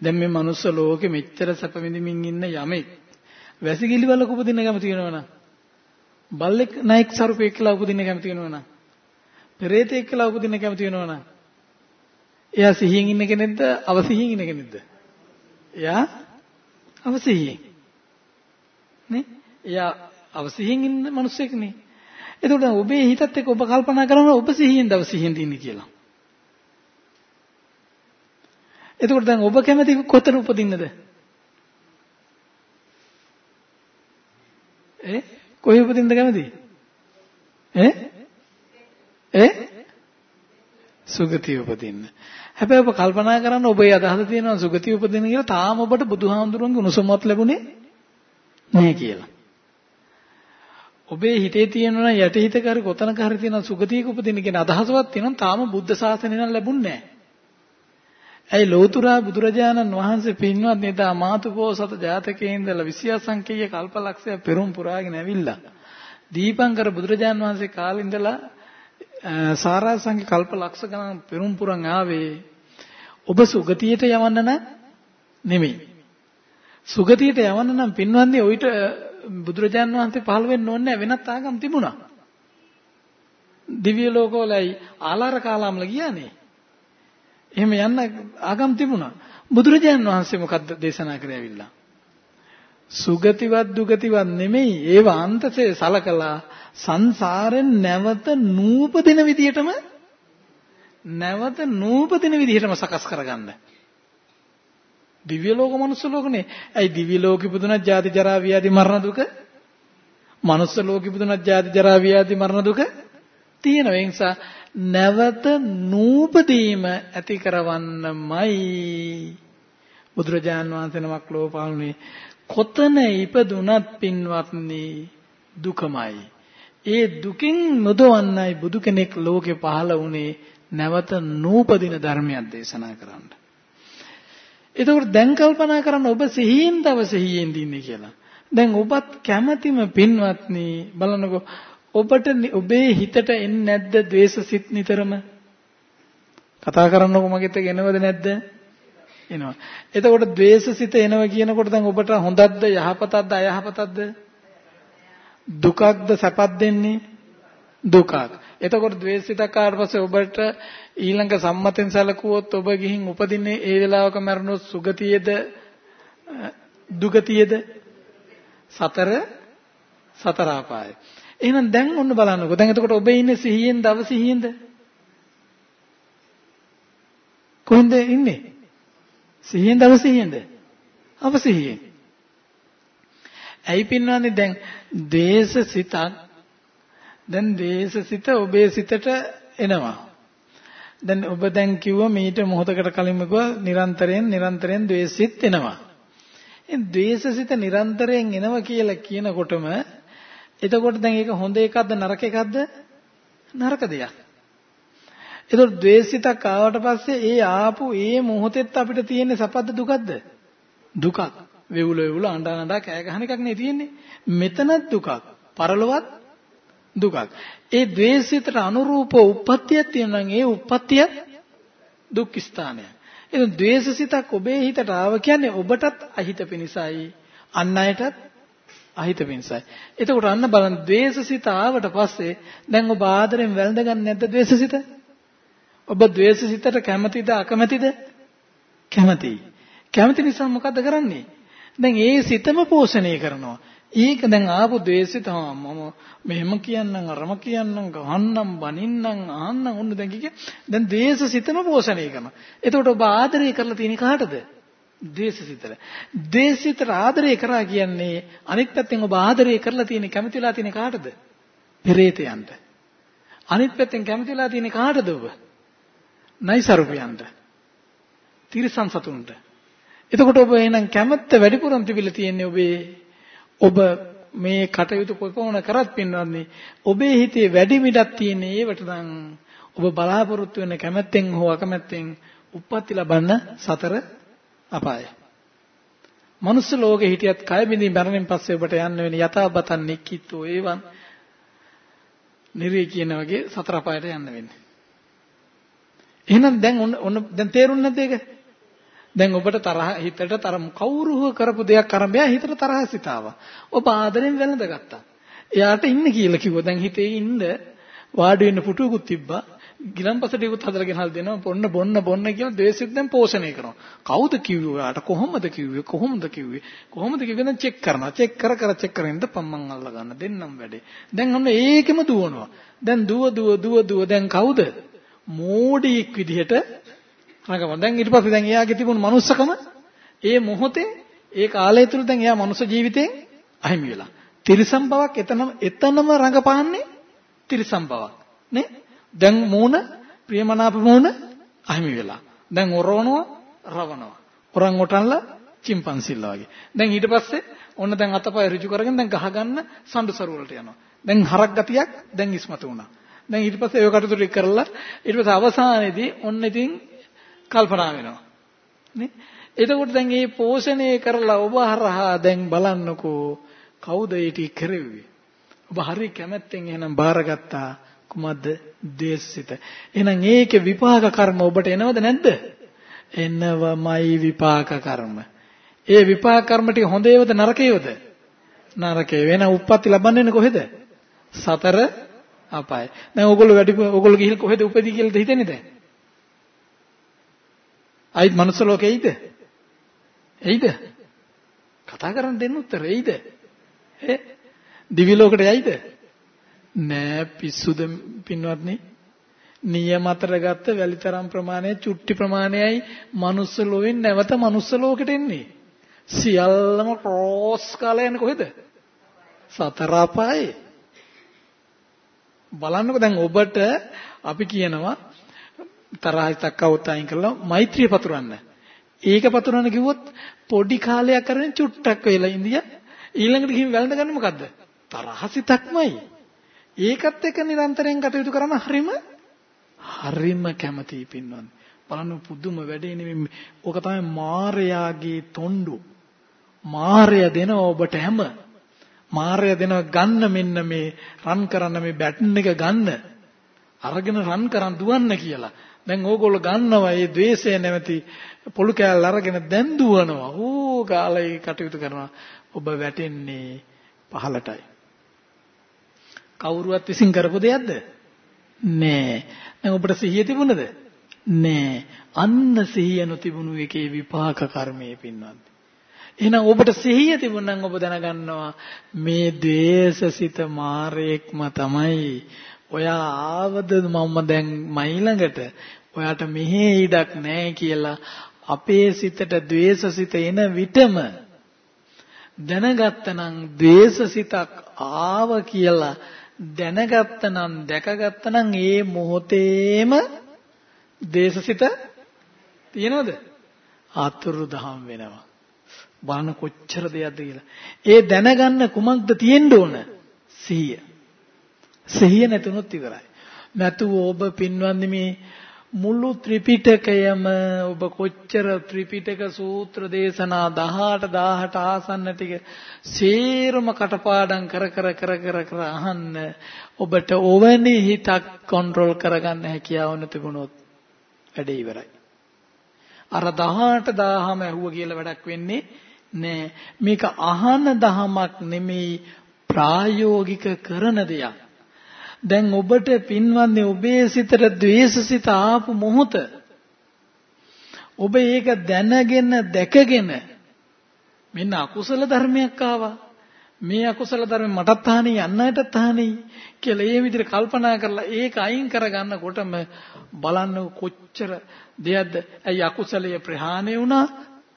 Speaker 2: දැන් මේ මනුස්ස ලෝකෙ මෙච්චර සැප විඳින්මින් ඉන්න යමෙක් වැසිකිලි වලක උපදින කැමති වෙනවනම් බල්ලෙක් නයික් සරුපෙක් කියලා උපදින කැමති වෙනවනම් පෙරේතෙක් කියලා උපදින කැමති වෙනවනම් එයා සිහියෙන් ඉන්න කෙනෙක්ද අවසිහියෙන් ඉන්න කෙනෙක්ද? එයා අවසිහියෙන්. නේ? එයා අවසිහියෙන් ඉන්න මිනිස්සෙක් නේ. එතකොට ඔබේ හිතත් එක්ක ඔබ කල්පනා කරනවා ඔබ සිහියෙන් දවසිහියෙන් ඉන්නේ කියලා. එතකොට දැන් ඔබ කැමති කොතන උපදින්නද? ඈ කොහේ උපදින්නද කැමති? ඈ ඈ සුගතිය උපදින්න. හැබැයි ඔබ කල්පනා කරන්න ඔබේ අදහස තියෙනවා සුගතිය උපදින්න කියලා තාම ඔබට බුදුහාමුදුරන්ගේ උණුසුමත් ලැබුණේ නැහැ කියලා. ඔබේ හිතේ තියෙනවා යටිහිත කර කොතනක හරි තියෙන සුගතියක උපදින්න කියන අදහසවත් තියෙනවා තාම බුද්ධ ශාසනය නම් ලැබුණේ නැහැ. ඇයි ලෞතුරා බුදුරජාණන් වහන්සේ පින්වත් නේදා මාතුපෝසත ජාතකයේ ඉඳලා විශ්‍යාසංකේය කල්පලක්ෂය පෙරම් පුරාගෙන ඇවිල්ලා දීපංකර බුදුරජාණන් වහන්සේ කාලේ ඉඳලා සාරාංශික කල්ප ලක්ෂ ගණන් පෙරම් පුරන් ආවේ ඔබ සුගතියට යවන්න නම් නෙමෙයි. සුගතියට යවන්න නම් පින්වන්දි ඔయిత බුදුරජාන් වහන්සේ පහළ වෙන්න ඕනේ වෙනත් ආගම් තිබුණා. දිව්‍ය ලෝකවලයි ආලාර කාලාමල ගියානේ. එහෙම යන්න ආගම් තිබුණා. බුදුරජාන් වහන්සේ මොකද්ද දේශනා කරේ ඇවිල්ලා? සුගතිවත් දුගතිවත් නෙමෙයි ඒව අන්තසේ සලකලා සංසාරෙන් නැවත නූපදින විදියටම නැවත නූපදින විදිහටම සකස් කරගන්න. දිව්‍ය ලෝක මනුස්ස ලෝකනේ. ඇයි දිව්‍ය ලෝක ඉපදුනත් ජාති ජරා ව්‍යාධි මරණ දුක? මනුස්ස ලෝක ඉපදුනත් ජාති ජරා ව්‍යාධි මරණ දුක තියෙනවා. ඒ නිසා නැවත නූපදීම ඇති කරවන්නමයි බුදුරජාන් වහන්සේ නමක් ලෝපාලුනේ කොතන ඉපදුනත් පින්වත්නි දුකමයි. ඒ දුකින් නොදවන්නයි බුදු කෙනෙක් ලෝකේ පහළ වුණේ නැවත නූපදින ධර්මයක් දේශනා කරන්න. එතකොට දැන් කල්පනා කරන්න ඔබ සිහියෙන් තව සිහියෙන් ඉන්නේ කියලා. දැන් ඔබත් කැමැතිම පින්වත්නි බලන්නකෝ ඔබට ඔබේ හිතට එන්නේ නැද්ද ද්වේෂසිත නිතරම? කතා කරන්නකෝ මගෙත් එනවද නැද්ද? එනවා. එතකොට ද්වේෂසිත එනවා කියනකොට දැන් ඔබට හොඳක්ද යහපතක්ද අයහපතක්ද? දුකක්ද සැපක් දෙන්නේ? දුකක්. එතකොට ද්වේෂිතක් ආවට පස්සේ ඔබට ඊළඟ සම්මතෙන් සැලකුවොත් ඔබ ගිහින් උපදින්නේ ඒ වෙලාවක මරණොත් සුගතියේද දුගතියේද සතර සතර අපාය. එහෙනම් දැන් ඔන්න බලන්නකෝ. දැන් එතකොට ඔබ ඉන්නේ සිහියෙන් දව සිහියෙන්ද? කොහෙන්ද ඉන්නේ? සිහියෙන් දව සිහියෙන්ද? අවසිහියෙන්. ඇයි පින්නවන්නේ දැන් දේශසිතක් දැන් දේශසිත ඔබේ සිතට එනවා. දැන් ඔබ දැන් කිව්වා මීට මොහොතකට කලින්ම කිව්වා නිරන්තරයෙන් නිරන්තරයෙන් ද්වේෂිත එනවා. ඒ ද්වේෂසිත නිරන්තරයෙන් එනවා කියලා කියනකොටම එතකොට දැන් ඒක හොඳ එකක්ද නරක එකක්ද? නරක දෙයක්. ඒතකොට ද්වේෂිතක් ආවට පස්සේ ඒ ආපු ඒ මොහොතෙත් අපිට තියෙන සපද්ද දුකක්ද? දුකක්. වෙවුල වෙවුල අඬ අඬ කෑ ගහන එකක් නේ තියෙන්නේ. මෙතනත් දුකක්. පරලොවත් දුකක්. ඒ ද්වේෂිතට අනුරූප උප්පත්තියක් තියෙනවා නම් ඒ උප්පත්තිය දුක් ස්ථානයක්. එහෙනම් ද්වේෂසිතක් ඔබේ හිතට ආව කියන්නේ ඔබටත් අහිත පිණිසයි අන් අයටත් අහිත පිණිසයි. එතකොට අන්න බලන්න ද්වේෂසිත ආවට පස්සේ දැන් ඔබ ආදරෙන් වැළඳගන්නේ නැද්ද ද්වේෂසිත? ඔබ ද්වේෂසිතට කැමතිද අකමැතිද? කැමතියි. කැමති නිසා මොකද්ද කරන්නේ? දැන් ඒ සිතම පෝෂණය කරනවා. ඒක දැන් ආපු ද්වේෂිත මම මෙහෙම කියන්නම් අරම කියන්නම් ගහන්නම් බනින්නම් ආන්නම් ඔන්න දැන් කිය දැන් ද්වේෂසිතම පෝෂණය කරනවා. එතකොට ඔබ ආදරය කරලා තියෙන කාටද? ද්වේෂසිතට. ද්වේෂසිතට ආදරය කරා කියන්නේ අනිත් පැත්තෙන් ඔබ ආදරය කරලා තියෙන කැමතිලා තියෙන කාටද? පෙරේතයන්ට. අනිත් පැත්තෙන් කැමතිලා තියෙන කාටද ඔබ? නයිසරුපයන්ට. තිරිසන් සතුන්ට. එතකොට ඔබ එහෙනම් කැමැත්ත වැඩිපුරම් තිබිලා තියෙන්නේ ඔබේ ඔබ මේ කටයුතු කොපමණ කරත් පින්වත්නි ඔබේ හිතේ වැඩි මිඩක් තියෙන ඒවට නම් ඔබ බලාපොරොත්තු වෙන කැමැත්තෙන් හෝ අකමැත්තෙන් උප්පත්ති ලබන්න සතර අපාය. මනුස්ස ලෝකේ හිටියත් කය බිඳී මරණයෙන් පස්සේ ඔබට යන්න වෙන යථාබතන් නික්කිතෝ ඒවන් නිරේ කියන වගේ සතර අපායට යන්න වෙන්නේ. එහෙනම් දැන් ඔන්න දැන් තේරුන්නේ නැද්ද ඒක? දැන් ඔබට තරහ හිතට තර කවුරු හෝ කරපු දෙයක් අරඹයා හිතට තරහ සිතාවා. ඔබ ආදරෙන් වැළඳගත්තා. එයාට ඉන්න කියලා කිව්වා. දැන් හිතේ ඉන්න වාඩි වෙන්න පුටුවකුත් තිබ්බා. ගිලම්පස ටිකුත් හදලා ගෙනහල් දෙනවා. බොන්න බොන්න බොන්න කියලා ද්වේෂෙත් දැන් පෝෂණය කරනවා. කවුද කිව්වේ ඔයාට? කොහොමද කිව්වේ? කොහොමද කිව්වේ? කොහොමද කිව්වේ? දැන් චෙක් කරනවා. චෙක් කර කර චෙක් කරමින්ද පම්මන් අල්ල ගන්න දෙන්නම් වැඩේ. දැන් ඔන්න ඒකෙම දුවනවා. දැන් දුව දුව දුව දුව දැන් කවුද? මෝඩියෙක් විදිහට රඟපන. දැන් ඊට පස්සේ දැන් එයාගේ තිබුණු manussකම ඒ මොහොතේ ඒ කාලය තුල දැන් එයා මනුස්ස ජීවිතයෙන් අහිමි වෙලා. තිරිසන් බවක් එතනම එතනම රඟපාන්නේ තිරිසන් බවක්. නේ? දැන් මූණ ප්‍රියමනාප මූණ අහිමි වෙලා. දැන් ඔරවනවා රවනවා. ඔරන් ඔටන්ලා චිම්පන්සිල්ලා වගේ. දැන් ඊට පස්සේ ඔන්න දැන් අතපය ඍජු කරගෙන දැන් ගහගන්න සම්ඩුසරු වලට යනවා. දැන් හරක් ගතියක් දැන් ඉස්මතු වුණා. දැන් ඊට පස්සේ ඒ කටයුතු ටික කරලා ඊට පස්සේ අවසානයේදී ඔන්න ඉතින් කල්පනා වෙනවා. නේ? එතකොට දැන් මේ පෝෂණය කරලා ඔබ හරහා දැන් බලන්නකෝ කවුද ඒ ටික කරෙව්වේ? ඔබ හරි කැමැත්තෙන් එහෙනම් බාරගත්තා කුමද්ද? දේශිත. එහෙනම් ඒකේ විපාක කර්ම ඔබට එනවද නැද්ද? එනවමයි විපාක කර්ම. ඒ විපාක කර්ම ටික හොඳ ඒවද නරක ඒවද? නරකේ වෙන උප්පත්ති ලබන්නේ කොහෙද? සතර අපාය. දැන් ඕගොල්ලෝ වැඩි ඕගොල්ලෝ ගිහින් කොහෙද උපදී කියලාද හිතන්නේ දැන්? ආයිත් මනුස්ස ලෝකේ එයිද? එයිද? කතා කරන්න දෙන්න උත්තර එයිද? ඈ දිවි ලෝකෙට යයිද? නෑ පිස්සුද පින්වත්නි? නියම අතර ගත්ත වැලිතරම් ප්‍රමාණය චුට්ටි ප්‍රමාණයයි මනුස්ස ලෝකෙන් නැවත මනුස්ස ලෝකෙට එන්නේ. සියල්ලම ක්‍රෝස් කාලා යන්නේ කොහෙද? සතර අපායේ. බලන්නකෝ දැන් ඔබට අපි කියනවා තරහ හිතක් આવුත් අයින් කරලා මෛත්‍රිය පතුරවන්න. ඒක පතුරවන්න කිව්වොත් පොඩි කාලයක් කරගෙන චුට්ටක් වෙලා ඉඳිය ඊළඟට ගිහින් වැළඳ ගන්න මොකද්ද? තරහ සිතක්මයි. ඒකත් එක්ක නිරන්තරයෙන් කටයුතු කරන හරීම හරීම කැමතියි පින්වන්දි. බලන්න පුදුම වැඩේ නෙමෙයි. ඕක තමයි මාර්යාගේ තොණ්ඩු. මාර්යා දෙන ඔබට හැම මාර්යා දෙන ගන්න මෙන්න මේ රන් කරන්න මේ බැටන් එක ගන්න. අරගෙන රන් කරන් දුවන්න කියලා. දැන් ඕගොල්ලෝ ගන්නවා මේ द्वේෂය නැමැති පොළු කෑල්ල අරගෙන දැන් දුවනවා. ඕ ගාලේ කටයුතු කරනවා. ඔබ වැටෙන්නේ පහලටයි. කවුරුවත් විසින් කරපු දෙයක්ද? නෑ. දැන් ඔබට සිහිය තිබුණද? නෑ. අන්න සිහිය නොතිබුණු එකේ විපාක කර්මයේ පින්නන්ති. එහෙනම් ඔබට සිහිය තිබුණනම් ඔබ දැනගන්නවා මේ द्वේෂසිත මාරයෙක්ම තමයි. ඔයා ආවද මම දැන් මයිලඟට ඔයාට මෙහෙ ඉඩක් නැහැ කියලා අපේ සිතට द्वේෂසිත එන විටම දැනගත්තනම් द्वේෂසිතක් ආව කියලා දැනගත්තනම් දැකගත්තනම් ඒ මොහොතේම ද්වේෂසිත තියෙනවද? ආතුරු දහම් වෙනවා. බලන්න කොච්චර දෙයක්ද කියලා. ඒ දැනගන්න කුමක්ද තියෙන්න ඕන? සිහිය. සිහිය නැතුනොත් ඉවරයි. නැතුව ඔබ පින්වන්දි මේ මුළු ත්‍රිපිටකයම ඔබ කොච්චර ත්‍රිපිටක සූත්‍ර දේශනා 18 18 ආසන්න ටික සේරම කටපාඩම් කර කර කර කර කර අහන්න ඔබට ඕවැනි හිතක් කන්ට්‍රෝල් කරගන්න හැකියාව නැතිබුණොත් වැඩේ ඉවරයි. අර 18 1000ම ඇහුව කියලා වැඩක් වෙන්නේ නෑ. මේක අහන දහමක් නෙමෙයි ප්‍රායෝගික කරන දෙයක්. දැන් ඔබට පින්වන්නේ ඔබේ සිතට ද්වේෂසිත ආපු මොහොත. ඔබ ඒක දැනගෙන දැකගෙන මෙන්න අකුසල ධර්මයක් ආවා. මේ අකුසල ධර්ම මටත් හානි යන්නටත් හානි කියලා ඒ විදිහට කල්පනා කරලා ඒක අයින් කරගන්නකොටම බලන්න කොච්චර දෙයක්ද? ඇයි අකුසලයේ ප්‍රහාණය වුණා?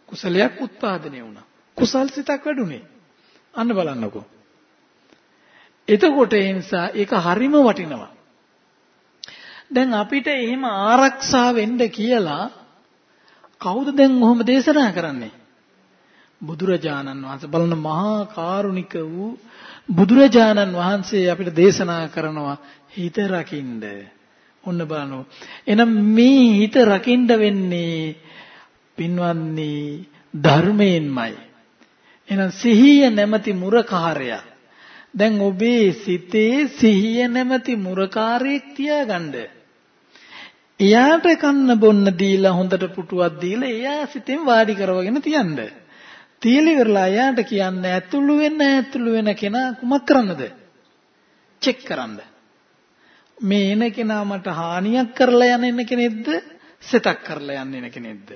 Speaker 2: කුසලයක් උත්පාදනය වුණා. කුසල් සිතක් වැඩුණේ. අන්න බලන්නකෝ. එතකොට ඒ නිසා ඒක හරිම වටිනවා. දැන් අපිට එහෙම ආරක්ෂා වෙන්න කියලා කවුද දැන් ඔහොම දේශනා කරන්නේ? බුදුරජාණන් වහන්සේ බලන මහා කාරුණික වූ බුදුරජාණන් වහන්සේ අපිට දේශනා කරනවා හිත රකින්න. ඔන්න බලන්න. එහෙනම් මේ හිත රකින්න වෙන්නේ පින්වත්නි ධර්මයෙන්මයි. එහෙනම් සිහිය නැමැති මුරකාරයා දැන් ඔබේ සිතේ සිහිය නැමැති මුරකාරයෙක් තියාගන්න. එයාට කන්න බොන්න දීලා හොඳට පුටුවක් දීලා එයා සිතෙන් වාඩි කරවගෙන තියන්න. තියලි ඉවරලා එයාට කියන්න ඇතුළු වෙන්න ඇතුළු වෙන කෙනා කුමක් කරන්නද? චෙක් කරන්න. මේ එන කෙනා මට හානියක් කරලා යන එන කෙනෙක්ද? සෙතක් කරලා යන්න එන කෙනෙක්ද?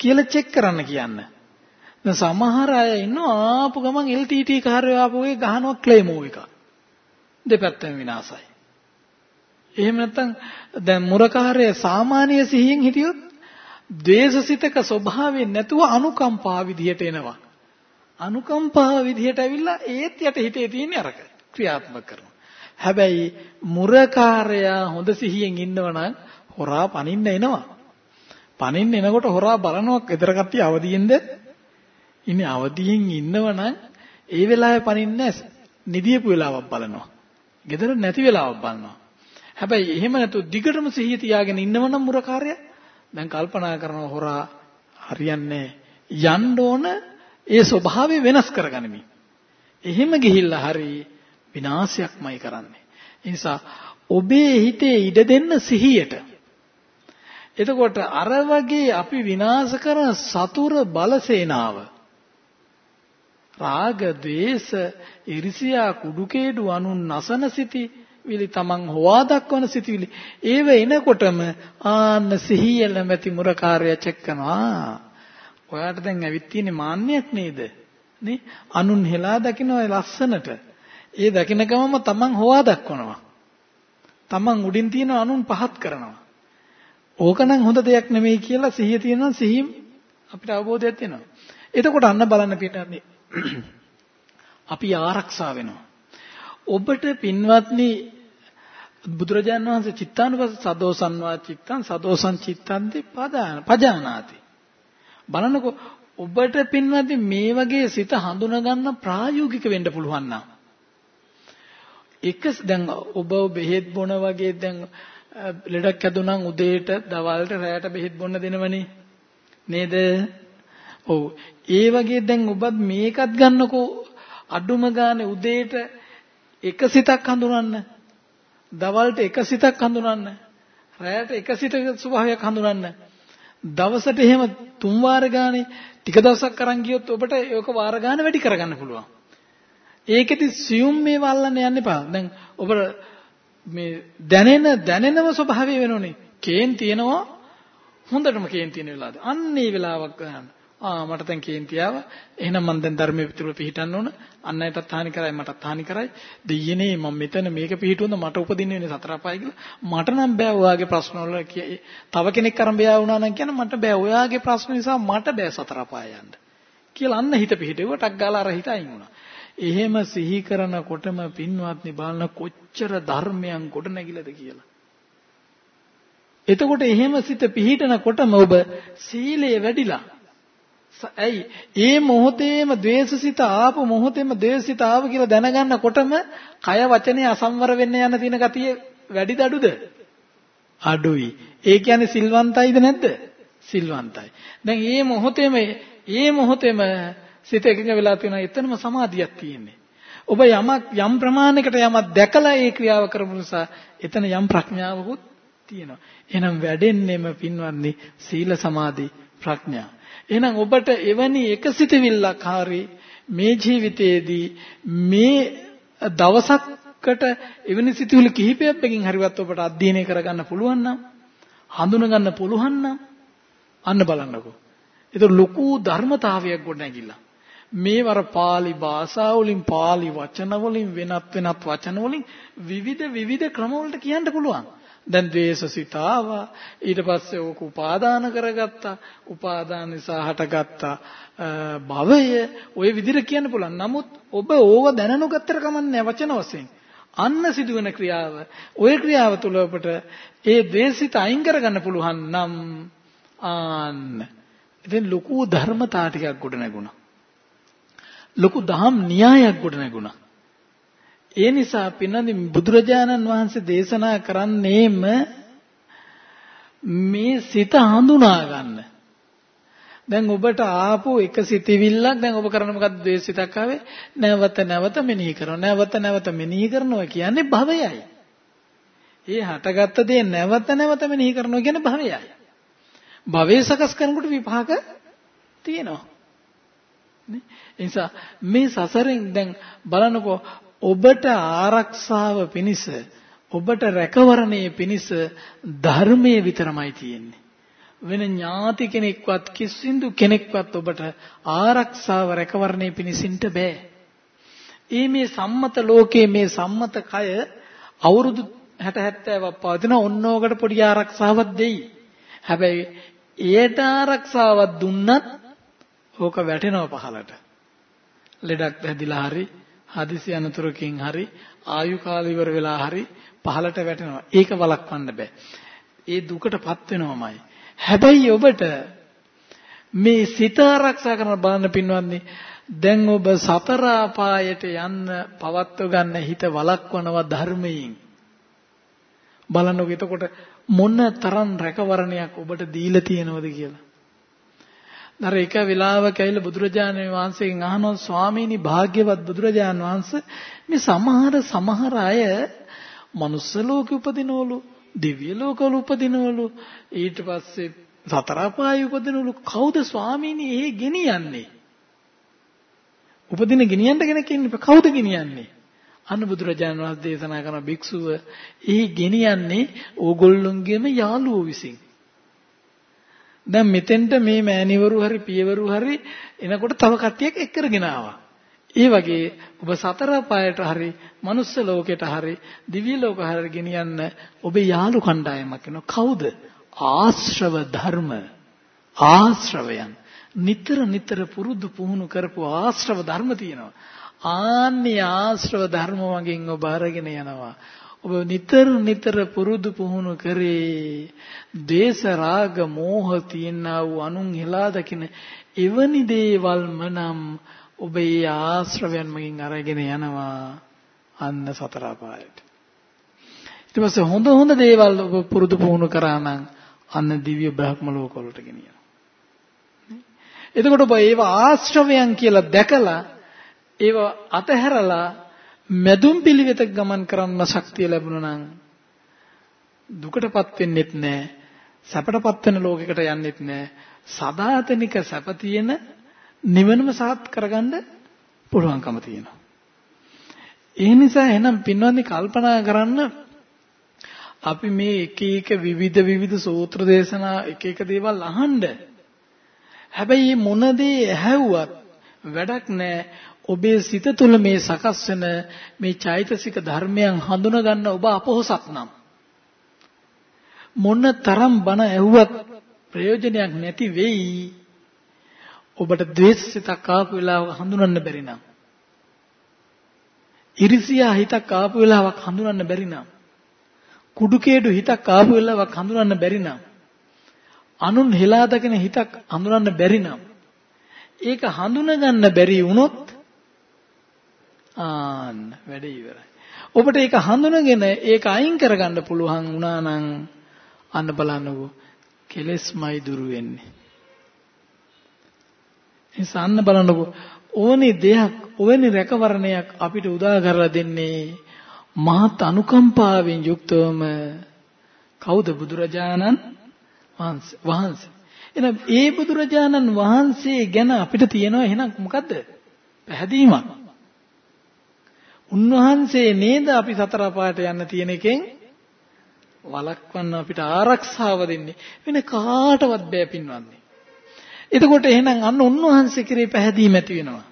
Speaker 2: කියලා චෙක් කරන්න කියන්න. දැන් සමහර අය ඉන්නවා ආපු ගමන් LTT කාර්යය ආපු එකේ ගහනවා ක්ලේමෝ එක. දෙපැත්තම විනාසයි. එහෙම නැත්නම් දැන් මුරකාරය සාමාන්‍ය සිහියෙන් හිටියොත් ද්වේෂසිතක ස්වභාවයෙන් නැතුව අනුකම්පා විදිහට එනවා. අනුකම්පා විදිහට ඇවිල්ලා ඒත් යට හිතේ තියෙන අරක ක්‍රියාත්මක කරනවා. හැබැයි මුරකාරයා හොඳ සිහියෙන් ඉන්නවනම් හොරා පනින්න එනවා. පනින්න එනකොට හොරා බලනවා ඊතර කට්ටිය අවදියෙන්ද ඉන්නේ අවදියෙන් ඉන්නවනම් ඒ වෙලාවේ පනින්නේ නිදියපු වෙලාවක් බලනවා. gedara නැති වෙලාවක් බලනවා. හැබැයි එහෙම නැතු දිගටම සිහිය තියාගෙන ඉන්නවනම් මුරකාරය දැන් කල්පනා කරන හොරා හරියන්නේ යන්න ඕන ඒ ස්වභාවය වෙනස් කරගනිමි. එහෙම ගිහිල්ලා හරි විනාශයක්මයි කරන්නේ. ඒ නිසා ඔබේ හිතේ ඉඩ දෙන්න සිහියට. එතකොට අර වගේ අපි විනාශ කරන සතුර බලසේනාව රාග, ద్వේස, ඉරිසියා, කුඩුකේඩු අනුන් නසන සිටි විලි තමන් හොවා දක්වන සිටිවිලි ඒව එනකොටම ආන්න සිහිය නැමැති මුරකාරය චෙක් කරනවා. ඔයාට දැන් ඇවිත් තියෙන්නේ මාන්නයක් නේද? නේ? අනුන් හෙලා දකින්න ලස්සනට. ඒ දකින්න ගමම තමන් හොවා දක්වනවා. තමන් උඩින් තියෙන අනුන් පහත් කරනවා. ඕකනම් හොඳ දෙයක් නෙමෙයි කියලා සිහිය තියෙනවා සිහිය අපිට අවබෝධයක් තියෙනවා. එතකොට අන්න බලන්න පිටන්නේ අපි ආරක්ෂා වෙනවා. ඔබට පින්වත්නි බුදුරජාන් වහන්සේ චිත්තානුපස්ස සදෝසන්වා චිත්තං සදෝසං චිත්තන්ති පදාන පජානාති. බලන්නකො ඔබට පින්වත්නි මේ වගේ සිත හඳුනා ගන්න ප්‍රායෝගික වෙන්න පුළුවන් නම් එක දැන් ඔබ බෙහෙත් බොන වගේ දැන් ලෙඩක් ඇදුනනම් උදේට දවල්ට රැයට බෙහෙත් බොන්න දෙනවනේ නේද ඔව් ඒ වගේ දැන් ඔබත් මේකත් ගන්නකෝ අඩුම ගානේ උදේට එක සිතක් හඳුනන්න. දවල්ට එක සිතක් හඳුනන්න. රැයට එක සිතක ස්වභාවයක් හඳුනන්න. දවසට එහෙම තුන් වාර ගානේ ටික දවසක් අරන් ගියොත් ඔබට ඒක වාර ගාන වැඩි කරගන්න පුළුවන්. ඒකෙදි සියුම් මේ වල්ලන්න යන්න එපා. දැන් ඔබ මේ දැනෙන දැනෙනම ස්වභාවය වෙනෝනේ. කේන් තියෙනවා හොඳටම කේන් තියෙන වෙලාවද. අන්න ඒ වෙලාවක් ගන්න. ආ මට දැන් කේන්ති ආවා. එහෙනම් මම දැන් ධර්මයේ පිටුල පිහිටන්න ඕන. අන් අයටත් හානි කරයි මටත් හානි කරයි. දෙයියනේ මම මෙතන මේක පිහිටුවොත් මට උපදින්න වෙන්නේ සතර අපායි කියලා. මට නම් බෑ ඔයාගේ ප්‍රශ්න වල තව කෙනෙක් අරන් බෑ වුණා නම් කියන මට බෑ ඔයාගේ ප්‍රශ්න නිසා මට බෑ සතර අපාය යන්න. කියලා අන්න හිත පිහිටුව ටක් ගාලා අර හිත අයින් වුණා. එහෙම සිහි කරනකොටම පින්වත්නි බලන කොච්චර ධර්මයන් ගොඩ නැගිලද කියලා. එතකොට එහෙම සිත පිහිටනකොටම ඔබ සීලය වැඩිලා ඇයි? ඒ මොහොතේම ද්වේෂසිත ආපු මොහොතේම ද්වේෂසිත ආව කියලා දැනගන්නකොටම කය වචනේ අසම්වර වෙන්න යන තියෙන ගතිය වැඩිද අඩුද අඩුයි. ඒ කියන්නේ සිල්වන්තයිද නැද්ද? සිල්වන්තයි. දැන් මේ මොහොතේම මේ මොහොතේම සිත එකඟ වෙලා තියෙනවා. එතනම සමාධියක් තියෙන්නේ. ඔබ යමක් යම් ප්‍රමාණයකට යමක් දැකලා ඒ ක්‍රියාව කරපු නිසා එතන යම් ප්‍රඥාවකුත් තියෙනවා. එහෙනම් වැඩෙන්නෙම පින්වත්නි සීල සමාධි ප්‍රඥා. එහෙනම් ඔබට එවැනි එකසිතවිල්ලක් හරි මේ ජීවිතයේදී මේ දවසකට එවැනි සිතුවිලි කිහිපයක් බැගින් හරිවත් ඔබට අධ්‍යයනය කරගන්න පුළුවන් නම් හඳුන ගන්න පුළුවන් නම් අන්න බලන්නකෝ. ඒක ලොකු ධර්මතාවයක් ගොඩනැගිලා. මේවර pāli භාෂාව වලින් pāli වචන වලින් වෙනත් වෙනත් වචන වලින් විවිධ විවිධ ක්‍රම වලට කියන්න පුළුවන්. දැන් ද්වේෂසිත ආවා ඊට පස්සේ ඕක උපාදාන කරගත්තා උපාදාන නිසා හටගත්තා භවය ওই විදිහට කියන්න පුළුවන් නමුත් ඔබ ඕව දැනනොගත්තර කමන්නේ වචන වශයෙන් අන්න සිදුවෙන ක්‍රියාව ওই ක්‍රියාව තුළ ඔබට ඒ ද්වේෂිත අයින් කරගන්න පුළුවන් නම් ආන්න ඉතින් ලොකු ධර්මතා ටිකක් ගොඩ නැගුණා ලොකු දහම් න්‍යායක් ගොඩ නැගුණා ඒ නිසා පින්නදි බුදුරජාණන් වහන්සේ දේශනා කරන්නේම මේ සිත හඳුනා ගන්න. දැන් ඔබට ආපු එක සිතිවිල්ලක් දැන් ඔබ කරන මොකද්ද? ද්වේෂිතක් ආවේ. නැවත නැවත මෙනෙහි කරනවා. නැවත නැවත මෙනෙහි කරනවා කියන්නේ භවයයි. ඒ හටගත්ත දේ නැවත නැවත මෙනෙහි කරනවා කියන්නේ භවයයි. භවයේ සකස් කරනකොට විපාක තියෙනවා. නේ? ඒ නිසා මේ සසරෙන් දැන් බලනකො ඔබට ආරක්ෂාව පිණිස ඔබට රැකවරණයේ පිණිස ධර්මයේ විතරමයි තියෙන්නේ. වෙන ඥාති කෙනෙක්වත් කිසිඳු කෙනෙක්වත් ඔබට ආරක්ෂාව රැකවරණයේ පිණිසින්ට බෑ. ඒ මේ සම්මත ලෝකයේ මේ සම්මත කය අවුරුදු 60 70ක් පවතින ඕනෝකට පොඩි ආරක්ෂාවක් දෙයි. හැබැයි ඒට ආරක්ෂාවක් දුන්නත් ඕක වැටෙනවා පහලට. ලෙඩක් හැදිලා හරි හදිසි අනතුරකින් හරි ආයු කාලය ඉවර වෙලා හරි පහලට වැටෙනවා. ඒක වළක්වන්න බෑ. ඒ දුකටපත් වෙනවමයි. හැබැයි ඔබට මේ සිත ආරක්ෂා කරන බලන්න පින්වත්නි දැන් ඔබ සතර අපායට යන්න පවත්ව ගන්න හිත වළක්වනවා ධර්මයෙන්. බලන්නකො එතකොට මොන තරම් රැකවරණයක් ඔබට දීලා තියෙනවද කියලා. අර එක වෙලාවක ඇවිල්ලා බුදුරජාණන් වහන්සේගෙන් අහනවා ස්වාමීනි භාග්‍යවත් බුදුරජාණන් වහන්සේ මේ සමහර සමහර අය මනුස්ස ලෝකෙ උපදිනවලු දිව්‍ය ලෝකවල උපදිනවලු ඊට පස්සේ සතර අපායේ උපදිනවලු. කවුද ස්වාමීනි ඒ ගෙනියන්නේ? උපදින ගෙනියන්න කෙනෙක් ඉන්නේ කවුද ගෙනියන්නේ? අන්න බුදුරජාණන් වහන්සේ දේශනා කරන භික්ෂුව ඒ ගෙනියන්නේ ඕගොල්ලොන්ගේම යාළුවෝ විසින්. දැන් මෙතෙන්ට මේ මෑණිවරු හරි පියවරු හරි එනකොට තව කට්ටියක් එක්කරගෙන ආවා. ඒ වගේ ඔබ සතර පායට හරි මනුස්ස ලෝකයට හරි දිව්‍ය ලෝක හරි ගෙනියන්න ඔබේ යාළු කණ්ඩායමක් වෙනවා. කවුද? ආශ්‍රව ධර්ම. ආශ්‍රවයන්. නිතර නිතර පුරුදු පුහුණු කරපු ආශ්‍රව ධර්ම තියෙනවා. ආන්නේ ආශ්‍රව ධර්ම වගේ ඔබ අරගෙන යනවා. ඔබ නිතර නිතර පුරුදු පුහුණු කරේ. දේශ රාග මෝහ තියනා වූ අනුන් හෙලා දකින එවැනි දේවල්ම නම් ඔබ ඒ ආශ්‍රවයන් මගින් අරගෙන යනවා. අන්න සතර පායට ඊට පස්සේ හොඳ හොඳ දේවල් ඔබ පුරුදු පුහුණු කරා නම් අන්න දිව්‍ය බ්‍රහ්ම ලෝක වලට ගෙනියනවා. එතකොට ඔබ ඒව ආශ්‍රවයන් කියලා දැකලා ඒව අතහැරලා මැදුම් පිළිවෙතක ගමන් කරන්න ශක්තිය ලැබුණා නම් දුකටපත් වෙන්නෙත් නැහැ සැපටපත් වෙන ලෝකයකට යන්නෙත් නැහැ සදාතනික සැප තියෙන නිවනම සාත් කරගන්න පුළුවන්කම තියෙනවා. ඒ නිසා එහෙනම් පින්වත්නි කල්පනා කරන්න අපි මේ එක එක විවිධ විවිධ සූත්‍ර දේශනා එක එක දේවල් අහන්න. හැබැයි මොන දේ ඇහැව්වත් වැඩක් නැහැ ඔබේ සිත තුළ මේ සකස් වෙන මේ චෛතසික ධර්මයන් හඳුනා ගන්න ඔබ අපොහසත් නම්. මොන තරම් බණ ඇහුවත් ප්‍රයෝජනයක් නැති වෙයි. ඔබට ද්වේෂසිතක් ආපු වෙලාවක හඳුනන්න බැරි නම්. ඉරිසියා හිතක් ආපු වෙලාවක් හඳුනන්න බැරි නම්. කුඩුකේඩු හිතක් ආපු වෙලාවක් හඳුනන්න බැරි නම්. අනුන් හෙලා දකින හිතක් හඳුනන්න බැරි නම්. ඒක හඳුනගන්න බැරි වුණොත් ආන්න වැඩේ ඉවරයි. ඔබට ඒක හඳුනගෙන ඒක අයින් කරගන්න පුළුවන් වුණා නම් අන්න බලන්නකෝ කෙලෙස්මයි දුරු වෙන්නේ. එනිසා අන්න බලන්නකෝ ඕනේ දෙයක් ඕනේ රැකවරණයක් අපිට උදා කරලා දෙන්නේ මහත් අනුකම්පාවෙන් යුක්තවම කවුද බුදුරජාණන් වහන්සේ. එහෙනම් ඒ බුදුරජාණන් වහන්සේ ගැන අපිට තියෙනවා එහෙනම් මොකද්ද? පැහැදීමක්. උන්වහන්සේ නේද අපි සතර පාට යන්න තියෙන එකෙන් වළක්වන්න අපිට ආරක්ෂාව දෙන්නේ වෙන කාටවත් බෑ පින්වන්නේ. එතකොට එහෙනම් අන්න උන්වහන්සේ කෙරේ පැහැදීම ඇති වෙනවා.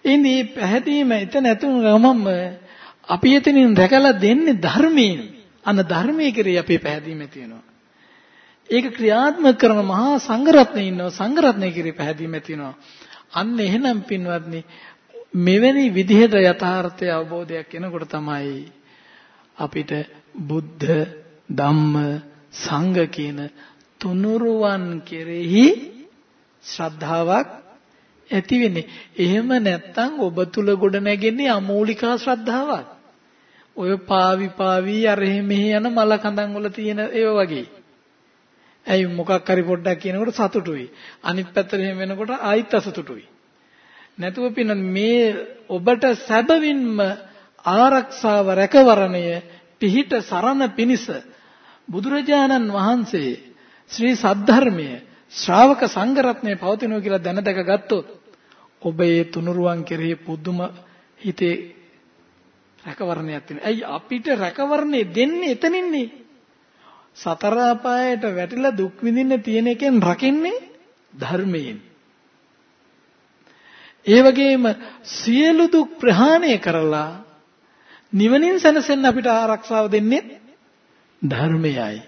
Speaker 2: ඉතින් මේ පැහැදීම එතන ඇතුළු ගමම්ම අපි එතනින් රැකලා දෙන්නේ ධර්මයෙන්. අන්න ධර්මයේ කෙරේ අපේ පැහැදීම ඇති වෙනවා. ඒක ක්‍රියාත්මක කරන මහා සංඝරත්නය ඉන්නවා සංඝරත්නය කෙරේ පැහැදීම ඇති වෙනවා. අන්න එහෙනම් පින්වත්නි මෙවැනි විදිහට යථාර්ථය අවබෝධයක් එනකොට තමයි අපිට බුද්ධ ධම්ම සංඝ කියන තුනුරුවන් කෙරෙහි ශ්‍රද්ධාවක් ඇති වෙන්නේ. එහෙම නැත්නම් ඔබ තුල ගොඩ නැගෙන්නේ අමූලිකා ශ්‍රද්ධාවක්. ඔය පාවි පාවි අර මෙහෙ යන මල කඳන් වල තියෙන ඒව වගේ. ඇයි මොකක් හරි පොඩ්ඩක් කියනකොට සතුටුයි. අනිත් පැත්තට එහෙම වෙනකොට ආයිත් අසතුටුයි. නැතුව පින මේ ඔබට සැබවින්ම ආරක්ෂාව රැකවරණය පිහිට සරණ පිනිස බුදුරජාණන් වහන්සේ ශ්‍රී සද්ධර්මය ශ්‍රාවක සංඝරත්නය පවතිනවා කියලා දැනදක ගත්තොත් ඔබ ඒ තුනුරුවන් කෙරෙහි පුදුම හිතේ රැකවරණයක් තියෙනවා. ඇයි අපිට රැකවරණේ දෙන්නේ එතනින්නේ? සතර අපායට වැටිලා දුක් විඳින්න තියෙන එකෙන් රකින්නේ ධර්මයෙන්. ඒ වගේම සියලු දුක් ප්‍රහාණය කරලා නිවනින් සැනසෙන්න අපිට ආරක්ෂාව දෙන්නේ ධර්මයයි.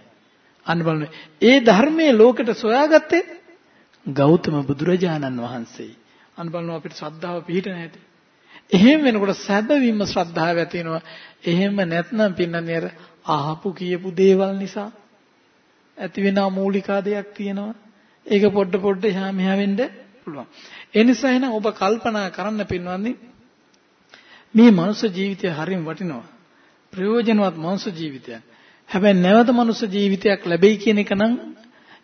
Speaker 2: අන්න බලන්න. ඒ ධර්මයේ ලෝකෙට සොයාගත්තේ ගෞතම බුදුරජාණන් වහන්සේ. අන්න බලන්න අපිට ශ්‍රද්ධාව පිහිට නැහැද? එහෙම වෙනකොට සැබවින්ම ශ්‍රද්ධාව ඇති වෙනවා. එහෙම නැත්නම් පින්නන්නේ අර අහපු කියපු දේවල් නිසා ඇති වෙන මූලිකා දෙයක් තියෙනවා. ඒක පොඩ පොඩ එහා මෙහා වෙන්න පුළුවන්. ඒ නිසා එහෙනම් ඔබ කල්පනා කරන්න පින්වත්නි මේ මනුෂ්‍ය ජීවිතය හරිම වටිනවා. ප්‍රයෝජනවත් මනුෂ්‍ය ජීවිතයක්. හැබැයි නැවත මනුෂ්‍ය ජීවිතයක් ලැබෙයි කියන එක නම්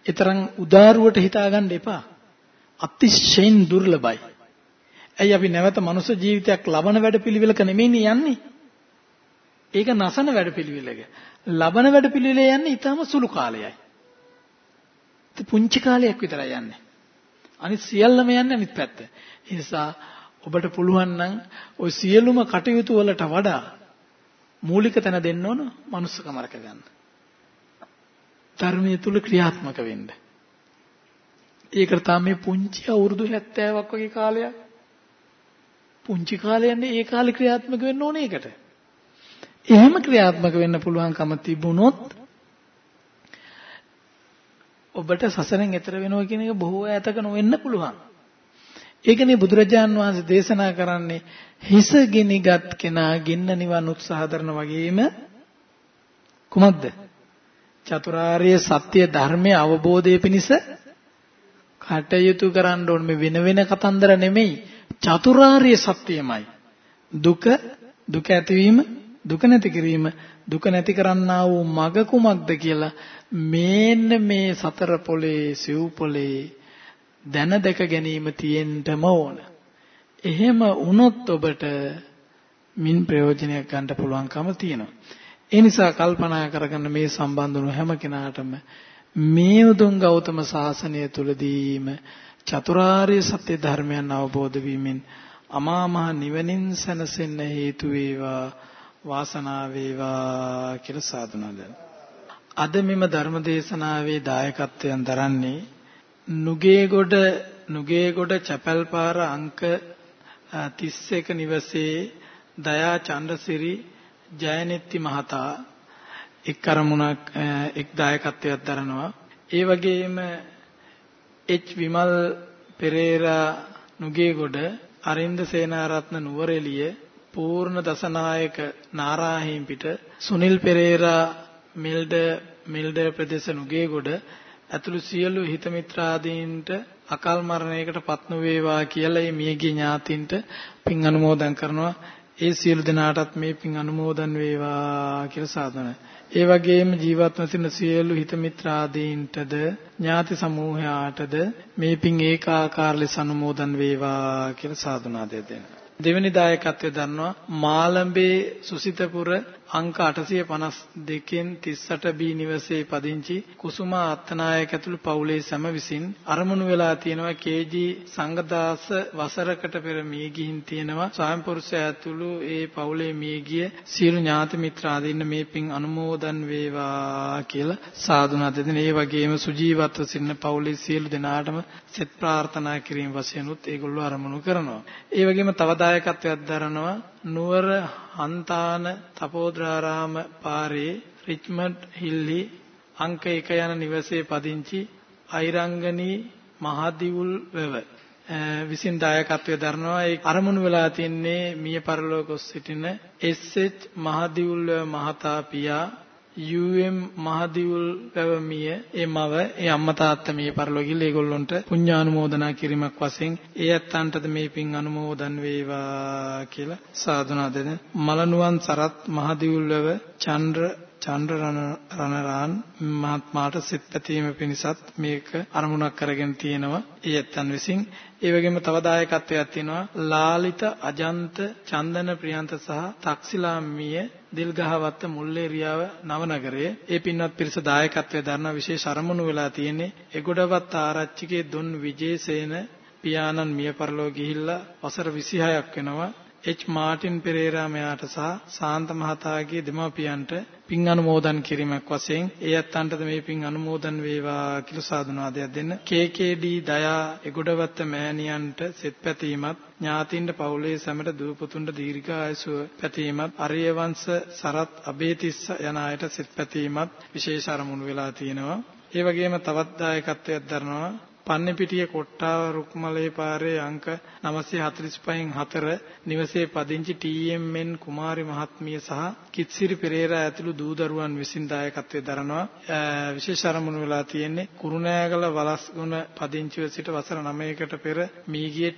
Speaker 2: ඊතරම් උදාරුවට හිතාගන්න එපා. අතිශයින් දුර්ලභයි. ඇයි අපි නැවත මනුෂ්‍ය ජීවිතයක් ලබන වැඩපිළිවෙලක නෙමෙයි යන්නේ. ඒක නසන වැඩපිළිවෙලක. ලබන වැඩපිළිවෙලේ යන්නේ ඊටම සුළු කාලයයි. පුංචි කාලයක් විතරයි යන්නේ. අනිත් සියල්ලම යන්නේ අනිත් පැත්ත. ඒ නිසා ඔබට පුළුවන් නම් ওই සියලුම කටයුතු වලට වඩා මූලික තැන දෙන්න ඕන මනුස්සකම රැක ගන්න. ධර්මයේ තුල ක්‍රියාත්මක වෙන්න. ඒකට තමයි පුංචි අවුරුදු 70ක් වගේ කාලයක්. පුංචි කාලයන්නේ ඒ කාලේ ක්‍රියාත්මක වෙන්න ඕනේ ඒකට. එහෙම ක්‍රියාත්මක වෙන්න පුළුවන්කම තිබුණොත් ඔබට සසරෙන් එතර වෙනවා කියන එක බොහෝ ඈතක නොවෙන්න පුළුවන්. ඒකනේ බුදුරජාන් වහන්සේ දේශනා කරන්නේ හිස ගිනිගත් කෙනා ගින්න නිවන් උත්සාහ කරන වගේම කුමක්ද? චතුරාර්ය සත්‍ය ධර්මයේ අවබෝධය පිණිස කටයුතු කරන්න ඕනේ මේ වෙන වෙන කතන්දර නෙමෙයි චතුරාර්ය සත්‍යමයි. දුක දුක ඇතිවීම දුක නැති කිරීම දුක නැති කරන්නා වූ මග කුමක්ද කියලා මේන්න මේ සතර පොලේ සිව් පොලේ දැන දැක ගැනීම තියෙන්නම ඕන. එහෙම වුණොත් ඔබට මින් ප්‍රයෝජනයක් ගන්න පුළුවන්කම තියෙනවා. ඒ නිසා කල්පනා කරගන්න මේ සම්බන්ධ වුණු හැම කෙනාටම මේ උතුම් ගෞතම සාසනය තුලදීම චතුරාර්ය සත්‍ය ධර්මයන් අවබෝධ වීමෙන් අමා මහ නිවනින් සැනසෙන්න හේතු වේවා වාසනාව වේවා කියලා සාදුනාද අද මෙම ධර්ම දේශනාවේ දායකත්වයෙන් දරන්නේ නුගේගොඩ නුගේගොඩ චැපල්පාර අංක 31 නිවසේ දයා චන්ද්‍රසිරි ජයනෙත්ති මහතා එක් කරමුණක් එක් දායකත්වයක් දරනවා. ඒ වගේම එච් විමල් පෙරේරා නුගේගොඩ අරින්ද සේනාරත්න නුවරඑළිය පූර්ණ දසනායක නාරාහීම්පිට සුනිල් පෙරේරා මිල්ඩ මිල්ඩ ප්‍රදේශ නුගේගොඩ ඇතුළු සියලු හිත මිත්‍රාදීන්ට අකල් මරණයකට පත් නොවේවා කියලා මේ මියගිය ඥාතින්ට පින් අනුමෝදන් කරනවා ඒ සියලු දෙනාටත් මේ පින් අනුමෝදන් වේවා කියලා සාදනයි. ඒ වගේම ජීවත්ව සිටින සියලු හිත මිත්‍රාදීන්ටද ඥාති සමූහයාටද මේ පින් ඒකාකාර ලෙස අනුමෝදන් වේවා කියලා සාදුනාදය දෙනවා. දෙවෙනි දායකත්වය දන්නවා මාලඹේ සුසිතපුර අංක 852න් 38 B නිවසේ පදිංචි කුසුමා අත්තනායක ඇතුළු පවුලේ සැම විසින් අරමුණු වෙලා තියෙනවා KG සංගදාස වසරකට පෙර මිය ගිහින් තියෙනවා. ස්වයං පුරුෂයා ඇතුළු ඒ පවුලේ මිය ගිය සියලු ඥාති මිත්‍රාදීන් මේ පින් අනුමෝදන් වේවා කියලා සාදුනා දෙදින ඒ වගේම සුජීවත්ව සිටින පවුලේ සියලු දෙනාටම සෙත් ප්‍රාර්ථනා කිරීම වශයෙන්ුත් ඒගොල්ලෝ අරමුණු කරනවා. ඒ වගේම තව දායකත්වයක් දරනවා නුවර හන්තාන තපෝද්‍රාරාම පාරේ රිච්මන්ඩ් හිල්ලි අංක 1 යන නිවසේ පදිංචි අයිරංගනී මහදිවුල් වෙව විසින් දායකත්වය දරනවා ඒ අරමුණු වෙලා තින්නේ මිය පරලෝක සිටින එස්.එච්. මහදිවුල් මහතා පියා UM මහදිවුල් පැවමිය ඒ මව ඒ අම්මා තාත්තා මේ පරලෝකීල ඒගොල්ලොන්ට පුණ්‍යානුමෝදනා කිරීමක් වශයෙන් ඒ ඇත්තන්ටද මේ පින් අනුමෝදන් වේවා කියලා සාදුනා දෙන මලනුවන් සරත් මහදිවුල්ව චන්ද්‍ර චන්ද්‍ර රණරාන් මහත්මාට සිත් පැතීම පිණිසත් මේක අරමුණක් කරගෙන තියෙනවා. ඒ ඇත්තන් විසින් ඒ වගේම තව දායකත්වයක් තියෙනවා. ලාලිත අජන්ත චන්දන ප්‍රියන්ත සහ තක්සිලාම්මිය දිල්ගහවත්ත මුල්ලේරියාව නවනගරයේ. ඒ පින්වත් පිරිස දායකත්වයේ දරන විශේෂ අරමුණු වෙලා තියෙන්නේ එගොඩවත් ආරච්චිගේ දුන් විජේසේන පියාණන් මිය පරලෝ ගිහිල්ලා වසර 26ක් වෙනවා. එච් මාටින් පෙරේරා මෙයාට සහ සාන්ත මහතාගේ දෙමාපියන්ට පින් අනුමෝදන් කිරීමක් වශයෙන් ඒ අත්තන්ටද මේ පින් අනුමෝදන් වේවා කියලා සාදුනාදයක් දෙන්න. KKD දයා එගොඩවත්ත මෑණියන්ට සෙත් පැතීමත් ඥාතින්ට පවුලේ සැමට දූ පුතුන්ට දීර්ඝායුෂ පැතීමත් අරියවංශ සරත් අබේතිස්ස යන අයට සෙත් පැතීමත් විශේෂ අරමුණු වෙලා තියෙනවා. ඒ වගේම තවත් දායකත්වයක් දරනවා පන්නේපිටිය කොට්ටාව රුක්මලේ පාරේ අංක 945න් 4 නිවසේ පදිංචි ටීඑම්.එන් කුමාරි මහත්මිය සහ කිත්සිරි පෙරේරා ඇතුළු දූ දරුවන් විසින් දායකත්වයේ දරනවා. විශේෂ අරමුණු වෙලා තියෙන්නේ කුරුණෑගල වලස්ගුණ පදිංචිව සිට වසර 9කට පෙර මීගිය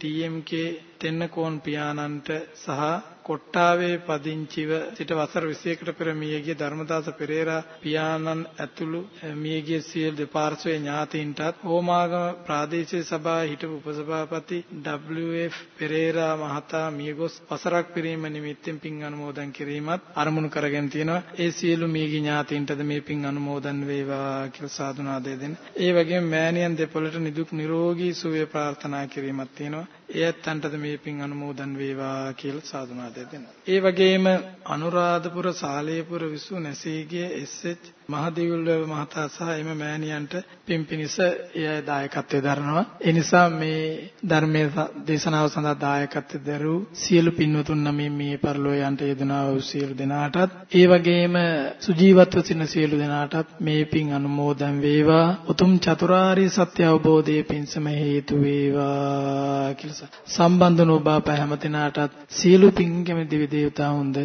Speaker 2: ටීඑම්.කේ තෙන්නකෝන් පියාණන්ට සහ කොට්ටාවේ පදිංචිව සිට වසර 21කට පෙර මියගිය ධර්මදාස පෙරේරා පියාණන් ඇතුළු මියගිය සියලු දෙපාර්ශ්වයේ ඥාතීන්ටත් ඕමාගම ප්‍රාදේශීය සභාවේ හිටපු උපසභාපති WF පෙරේරා මහතා මියගොස් වසරක් පිරීම නිමිත්තෙන් පින් අනුමෝදන් කිරීමත් අරමුණු කරගෙන තියෙනවා. ඒ සියලු මියගිය ඥාතීන්ටද මේ පින් අනුමෝදන් වේවා කියලා සාදුනාදය දෙන්න. ඒ වගේම මෑණියන් දෙපොළට නිදුක් නිරෝගී සුවය ප්‍රාර්ථනා කිරීමක් තියෙනවා. එයත්න්ටද මේ පින් අනුමෝදන් වේවා කියලා සාදුනාදයක් දෙනවා. ඒ වගේම අනුරාධපුර සාලේපුර විසු නැසීගේ එස්.එච්. මහදේවුල්ව මහතා සහ එම මෑණියන්ට පින් පිනිස එය දායකත්වයේ දරනවා. ඒ නිසා මේ ධර්මයේ දේශනාව සඳහා දායකත්වයේ දරූ සියලු පින්වතුන් නමින් මේ පරිලෝය යන්ට යෙදුනා වූ සියලු දෙනාටත් ඒ වගේම සුජීවත්ව සිටින සියලු දෙනාටත් මේ පින් අනුමෝදන් වේවා. උතුම් චතුරාර්ය සත්‍ය අවබෝධයේ පිණසම හේතු වේවා කියලා සම්බන්ධ නොබා හැම දිනාටත් සියලු පින් කැමති දිවි දේවතාවුන්ද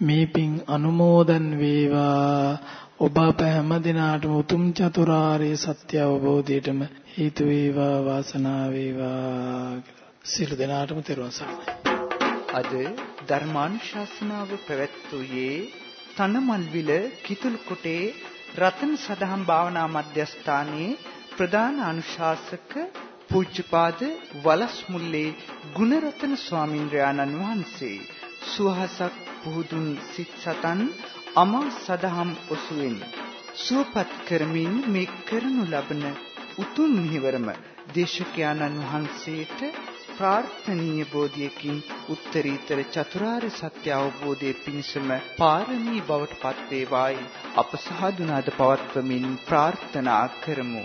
Speaker 2: මේ පින් අනුමෝදන් වේවා. ඔබ අප හැම දිනාටම උතුම් චතුරාර්ය සත්‍ය අවබෝධයටම හේතු වේවා වාසනාව වේවා සියලු දෙනාටම තෙරුවන් සරණයි.
Speaker 1: අද ධර්මානුශාසනාව පැවැත්වුවේ තනමල්විල කිතුල්කොටේ රතන සදහම් භාවනා මධ්‍යස්ථානයේ ප්‍රධාන අනුශාසක පූජ්‍යපාද වලස්මුල්ලේ ගුණරතන ස්වාමින්ද්‍රයාණන් වහන්සේ සුවහසක් පුහුදුන් සිත් සතන් අමා සදහම් ඔසුවෙන් සුවපත් කරමින් මේ කරනු ලබන උතුම් මිහිවරම දේශකයාණන් වහන්සේට ප්‍රාර්ථනීය බෝධියකින් උත්තරීතර චතුරාර්ය සත්‍ය අවබෝධයේ පිණසම පාරමී බවට පත් වේවායි. අප සාදුනාද පවත්වමින් ප්‍රාර්ථනා කරමු.